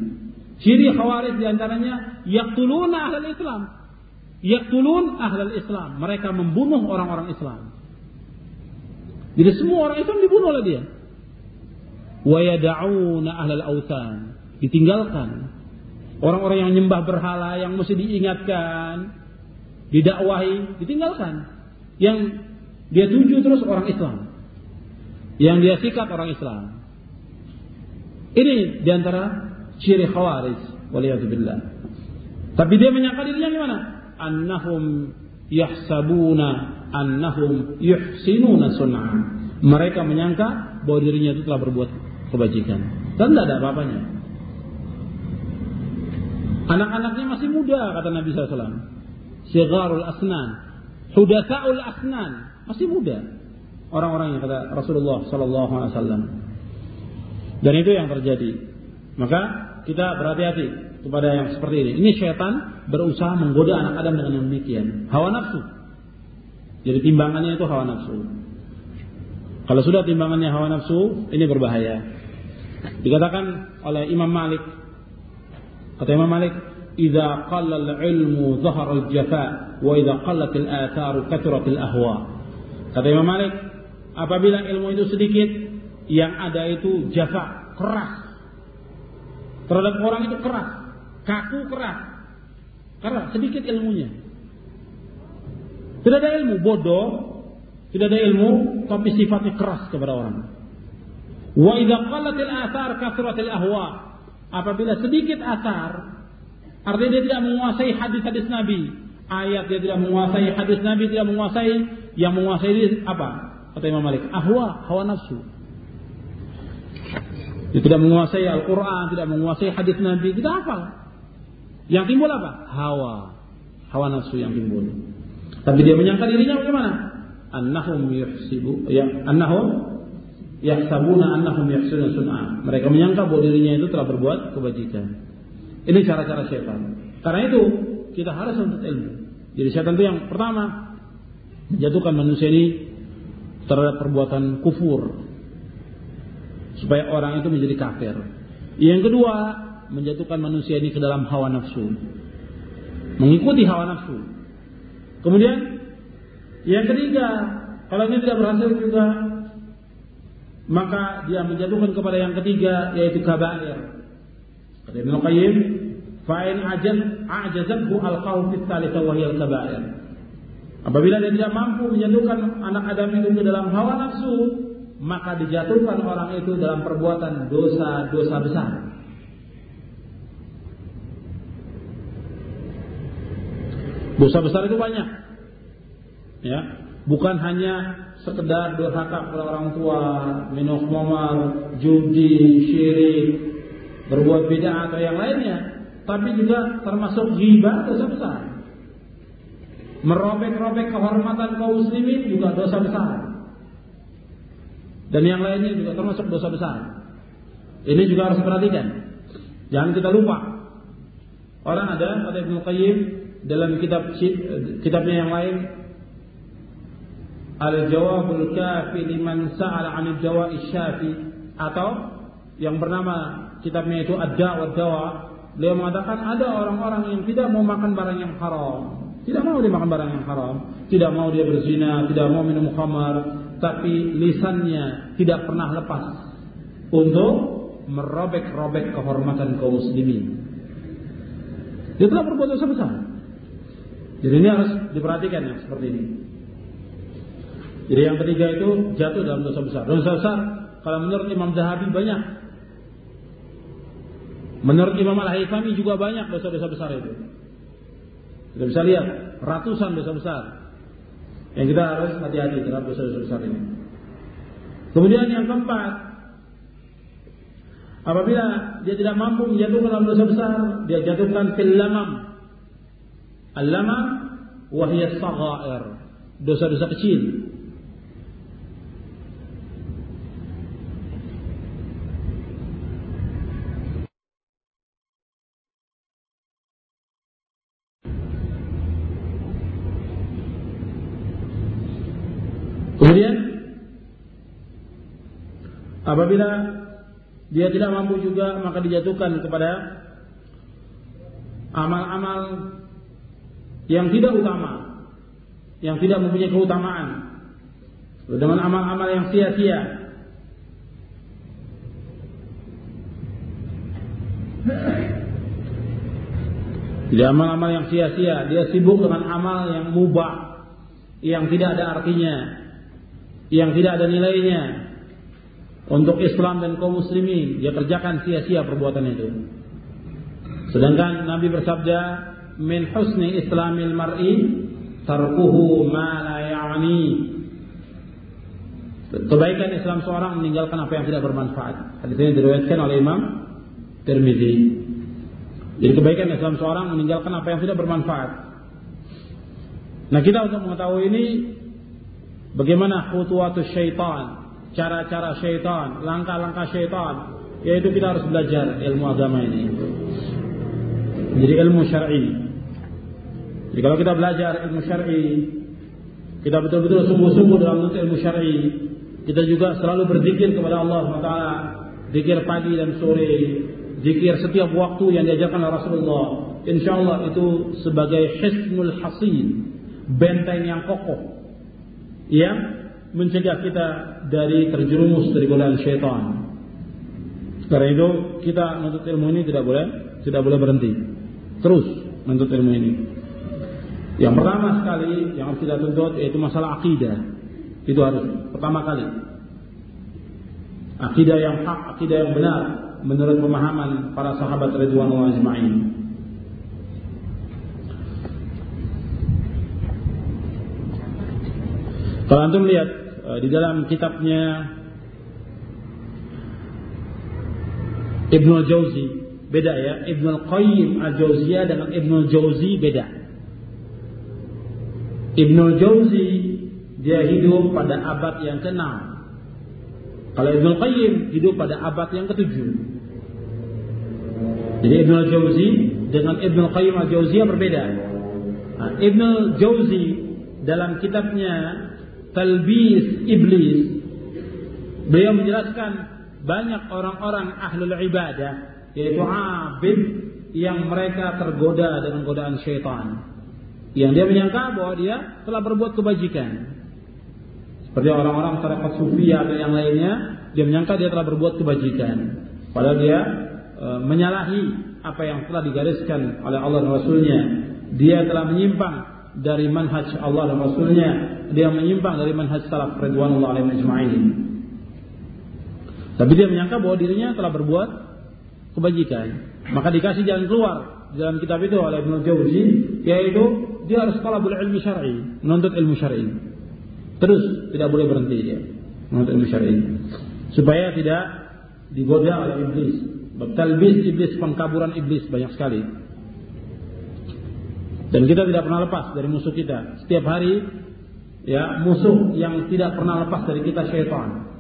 S1: Ciri khawarij diantaranya yaqtuluna ahlal Islam. Yaqtulun ahlal Islam. Mereka membunuh orang-orang Islam. Jadi semua orang Islam dibunuh oleh dia. Wa yada'una ahlal autan. Ditinggalkan. Orang-orang yang nyembah berhala yang mesti diingatkan, didakwahi, ditinggalkan. Yang dia tuju terus orang Islam. Yang dia sikat orang Islam. Ini diantara ciri khawarij. Waliyahzubillah. Tapi dia menyangka dirinya gimana? Annahum yahsabuna annahum yuhsinuna sun'a. Mereka menyangka bahwa dirinya itu telah berbuat kebajikan. Dan tidak ada apa-apanya. Anak-anaknya masih muda kata Nabi SAW. Sigarul asnan. Hudasaul asnan. Masih muda. Orang-orang yang kata Rasulullah SAW. Dan itu yang terjadi. Maka kita berhati-hati kepada yang seperti ini. Ini syaitan berusaha menggoda anak Adam dengan yang demikian. Hawa nafsu jadi timbangannya itu hawa nafsu. Kalau sudah timbangannya hawa nafsu, ini berbahaya. Dikatakan oleh Imam Malik. Kata Imam Malik, "Idza qalla al-'ilmu dhahara al-jafa wa idza qallat al-athar kathurat al-ahwa." Kata Imam Malik, apabila ilmu itu sedikit, yang ada itu jafa, keras. Terhadap orang itu keras, kaku keras. Karena sedikit ilmunya. Tidak ada ilmu bodoh, tidak ada ilmu tapi sifatnya keras kepada orang. Wa idza qallatil athar kathratil ahwa. Apabila sedikit asar, artinya dia tidak menguasai hadis-hadis Nabi. Ayat dia tidak menguasai, hadis Nabi tidak menguasai, yang menguasai dia apa? Kata Imam Malik, ahwa, hawa nafsu. Dia tidak menguasai Al-Quran, tidak menguasai hadis Nabi, tidak apa? Yang timbul apa? Hawa. Hawa nafsu yang timbul. Tapi dia menyangka dirinya bagaimana? Annahum yahsibu ya annahum yahsabuna annahum yahsuna sun'a. Mereka menyangka bahwa dirinya itu telah berbuat kebajikan. Ini cara-cara setan. Karena itu kita harus untuk ilmu. Jadi setan itu yang pertama menjatuhkan manusia ini terhadap perbuatan kufur supaya orang itu menjadi kafir. Yang kedua, menjatuhkan manusia ini ke dalam hawa nafsu. Mengikuti hawa nafsu Kemudian yang ketiga, kalau ini tidak berhasil juga maka dia menjatuhkan kepada yang ketiga yaitu kabair. Kata Ibnu Qayyim, fa'in ajan ajazathu al kaufit talita wahyal kabair. Apabila dia tidak mampu menjatuhkan anak Adam itu ke dalam hawa nafsu, maka dijatuhkan orang itu dalam perbuatan dosa-dosa besar. Dosa besar itu banyak. Ya, bukan hanya sekedar durhaka kepada orang tua, minum khamar, judi, syirik, berbuat bid'ah atau yang lainnya, tapi juga termasuk ghibah dosa besar. Merobek-robek kehormatan kaum muslimin juga dosa besar. Dan yang lainnya juga termasuk dosa besar. Ini juga harus diperhatikan. Jangan kita lupa. Orang ada ada Ibnu Qayyim dalam kitab kitabnya yang lain Al-Jawabul Kafi liman sa'ala an jawa Syafi atau yang bernama kitabnya itu Ad-Da'wa Dawa beliau mengatakan ada orang-orang yang tidak mau makan barang yang haram tidak mau dia makan barang yang haram tidak mau dia berzina tidak mau minum khamar tapi lisannya tidak pernah lepas untuk merobek-robek kehormatan kaum muslimin dia telah berbuat dosa besar jadi ini harus diperhatikan ya seperti ini. Jadi yang ketiga itu jatuh dalam dosa besar. Dosa besar kalau menurut Imam Zahabi banyak. Menurut Imam al haifami juga banyak dosa-dosa besar itu. Kita bisa lihat ratusan dosa besar. Yang kita harus hati-hati terhadap dosa-dosa besar ini. Kemudian yang keempat, apabila dia tidak mampu menjatuhkan dalam dosa besar, dia jatuhkan filamam Alama wahiyas saghair, dosa-dosa kecil. Kemudian apabila dia tidak mampu juga maka dijatuhkan kepada amal-amal yang tidak utama, yang tidak mempunyai keutamaan, dengan amal-amal yang sia-sia. Jadi amal-amal yang sia-sia, dia sibuk dengan amal yang mubah, yang tidak ada artinya, yang tidak ada nilainya untuk Islam dan kaum muslimin, dia kerjakan sia-sia perbuatan itu. Sedangkan Nabi bersabda, min husni islamil mar'i tarkuhu ma la ya'ni. Kebaikan Islam seorang meninggalkan apa yang tidak bermanfaat. Hadis ini diriwayatkan oleh Imam Tirmizi. Jadi kebaikan Islam seorang meninggalkan apa yang tidak bermanfaat. Nah kita untuk mengetahui ini bagaimana khutuwatus syaitan, cara-cara syaitan, langkah-langkah syaitan, yaitu kita harus belajar ilmu agama ini. Jadi ilmu syar'i. ini. Jadi kalau kita belajar ilmu syar'i, kita betul-betul sungguh-sungguh dalam menuntut ilmu syar'i, kita juga selalu berzikir kepada Allah SWT, zikir pagi dan sore, zikir setiap waktu yang diajarkan oleh Rasulullah. Insya Allah itu sebagai hisnul hasin, benteng yang kokoh, yang mencegah kita dari terjerumus dari godaan syaitan. Karena itu kita menuntut ilmu ini tidak boleh tidak boleh berhenti. Terus menuntut ilmu ini. Yang pertama sekali yang harus kita tuntut yaitu masalah akidah. Itu harus pertama kali. Akidah yang hak, akidah yang benar menurut pemahaman para sahabat Ridwanullah Ajma'in. Kalau antum lihat eh, di dalam kitabnya Ibnu Jauzi beda ya Ibnu Qayyim Al-Jauziyah dengan Ibnu Jauzi beda. Ibnu Jauzi dia hidup pada abad yang ke-6. Kalau Ibnu Qayyim hidup pada abad yang ke-7. Jadi Ibnu Jauzi dengan Ibnu Qayyim Al-Jauzi berbeda. Nah, Ibnu Jauzi dalam kitabnya Talbis Iblis beliau menjelaskan banyak orang-orang ahlul ibadah yaitu abid yang mereka tergoda dengan godaan syaitan yang dia menyangka bahwa dia telah berbuat kebajikan. Seperti orang-orang tarekat sufi atau yang lainnya, dia menyangka dia telah berbuat kebajikan. Padahal dia e, menyalahi apa yang telah digariskan oleh Allah dan Rasulnya. Dia telah menyimpang dari manhaj Allah dan Rasulnya. Dia menyimpang dari manhaj salaf Ridwanullah alaihi majma'in. Tapi dia menyangka bahwa dirinya telah berbuat kebajikan. Maka dikasih jalan keluar dalam kitab itu oleh Ibnu Jauzi yaitu dia harus talabul ilmi syar'i, menuntut ilmu syar'i. Terus tidak boleh berhenti dia menuntut ilmu syar'i. Supaya tidak digoda oleh iblis. bis iblis, pengkaburan iblis banyak sekali. Dan kita tidak pernah lepas dari musuh kita. Setiap hari ya musuh yang tidak pernah lepas dari kita syaitan.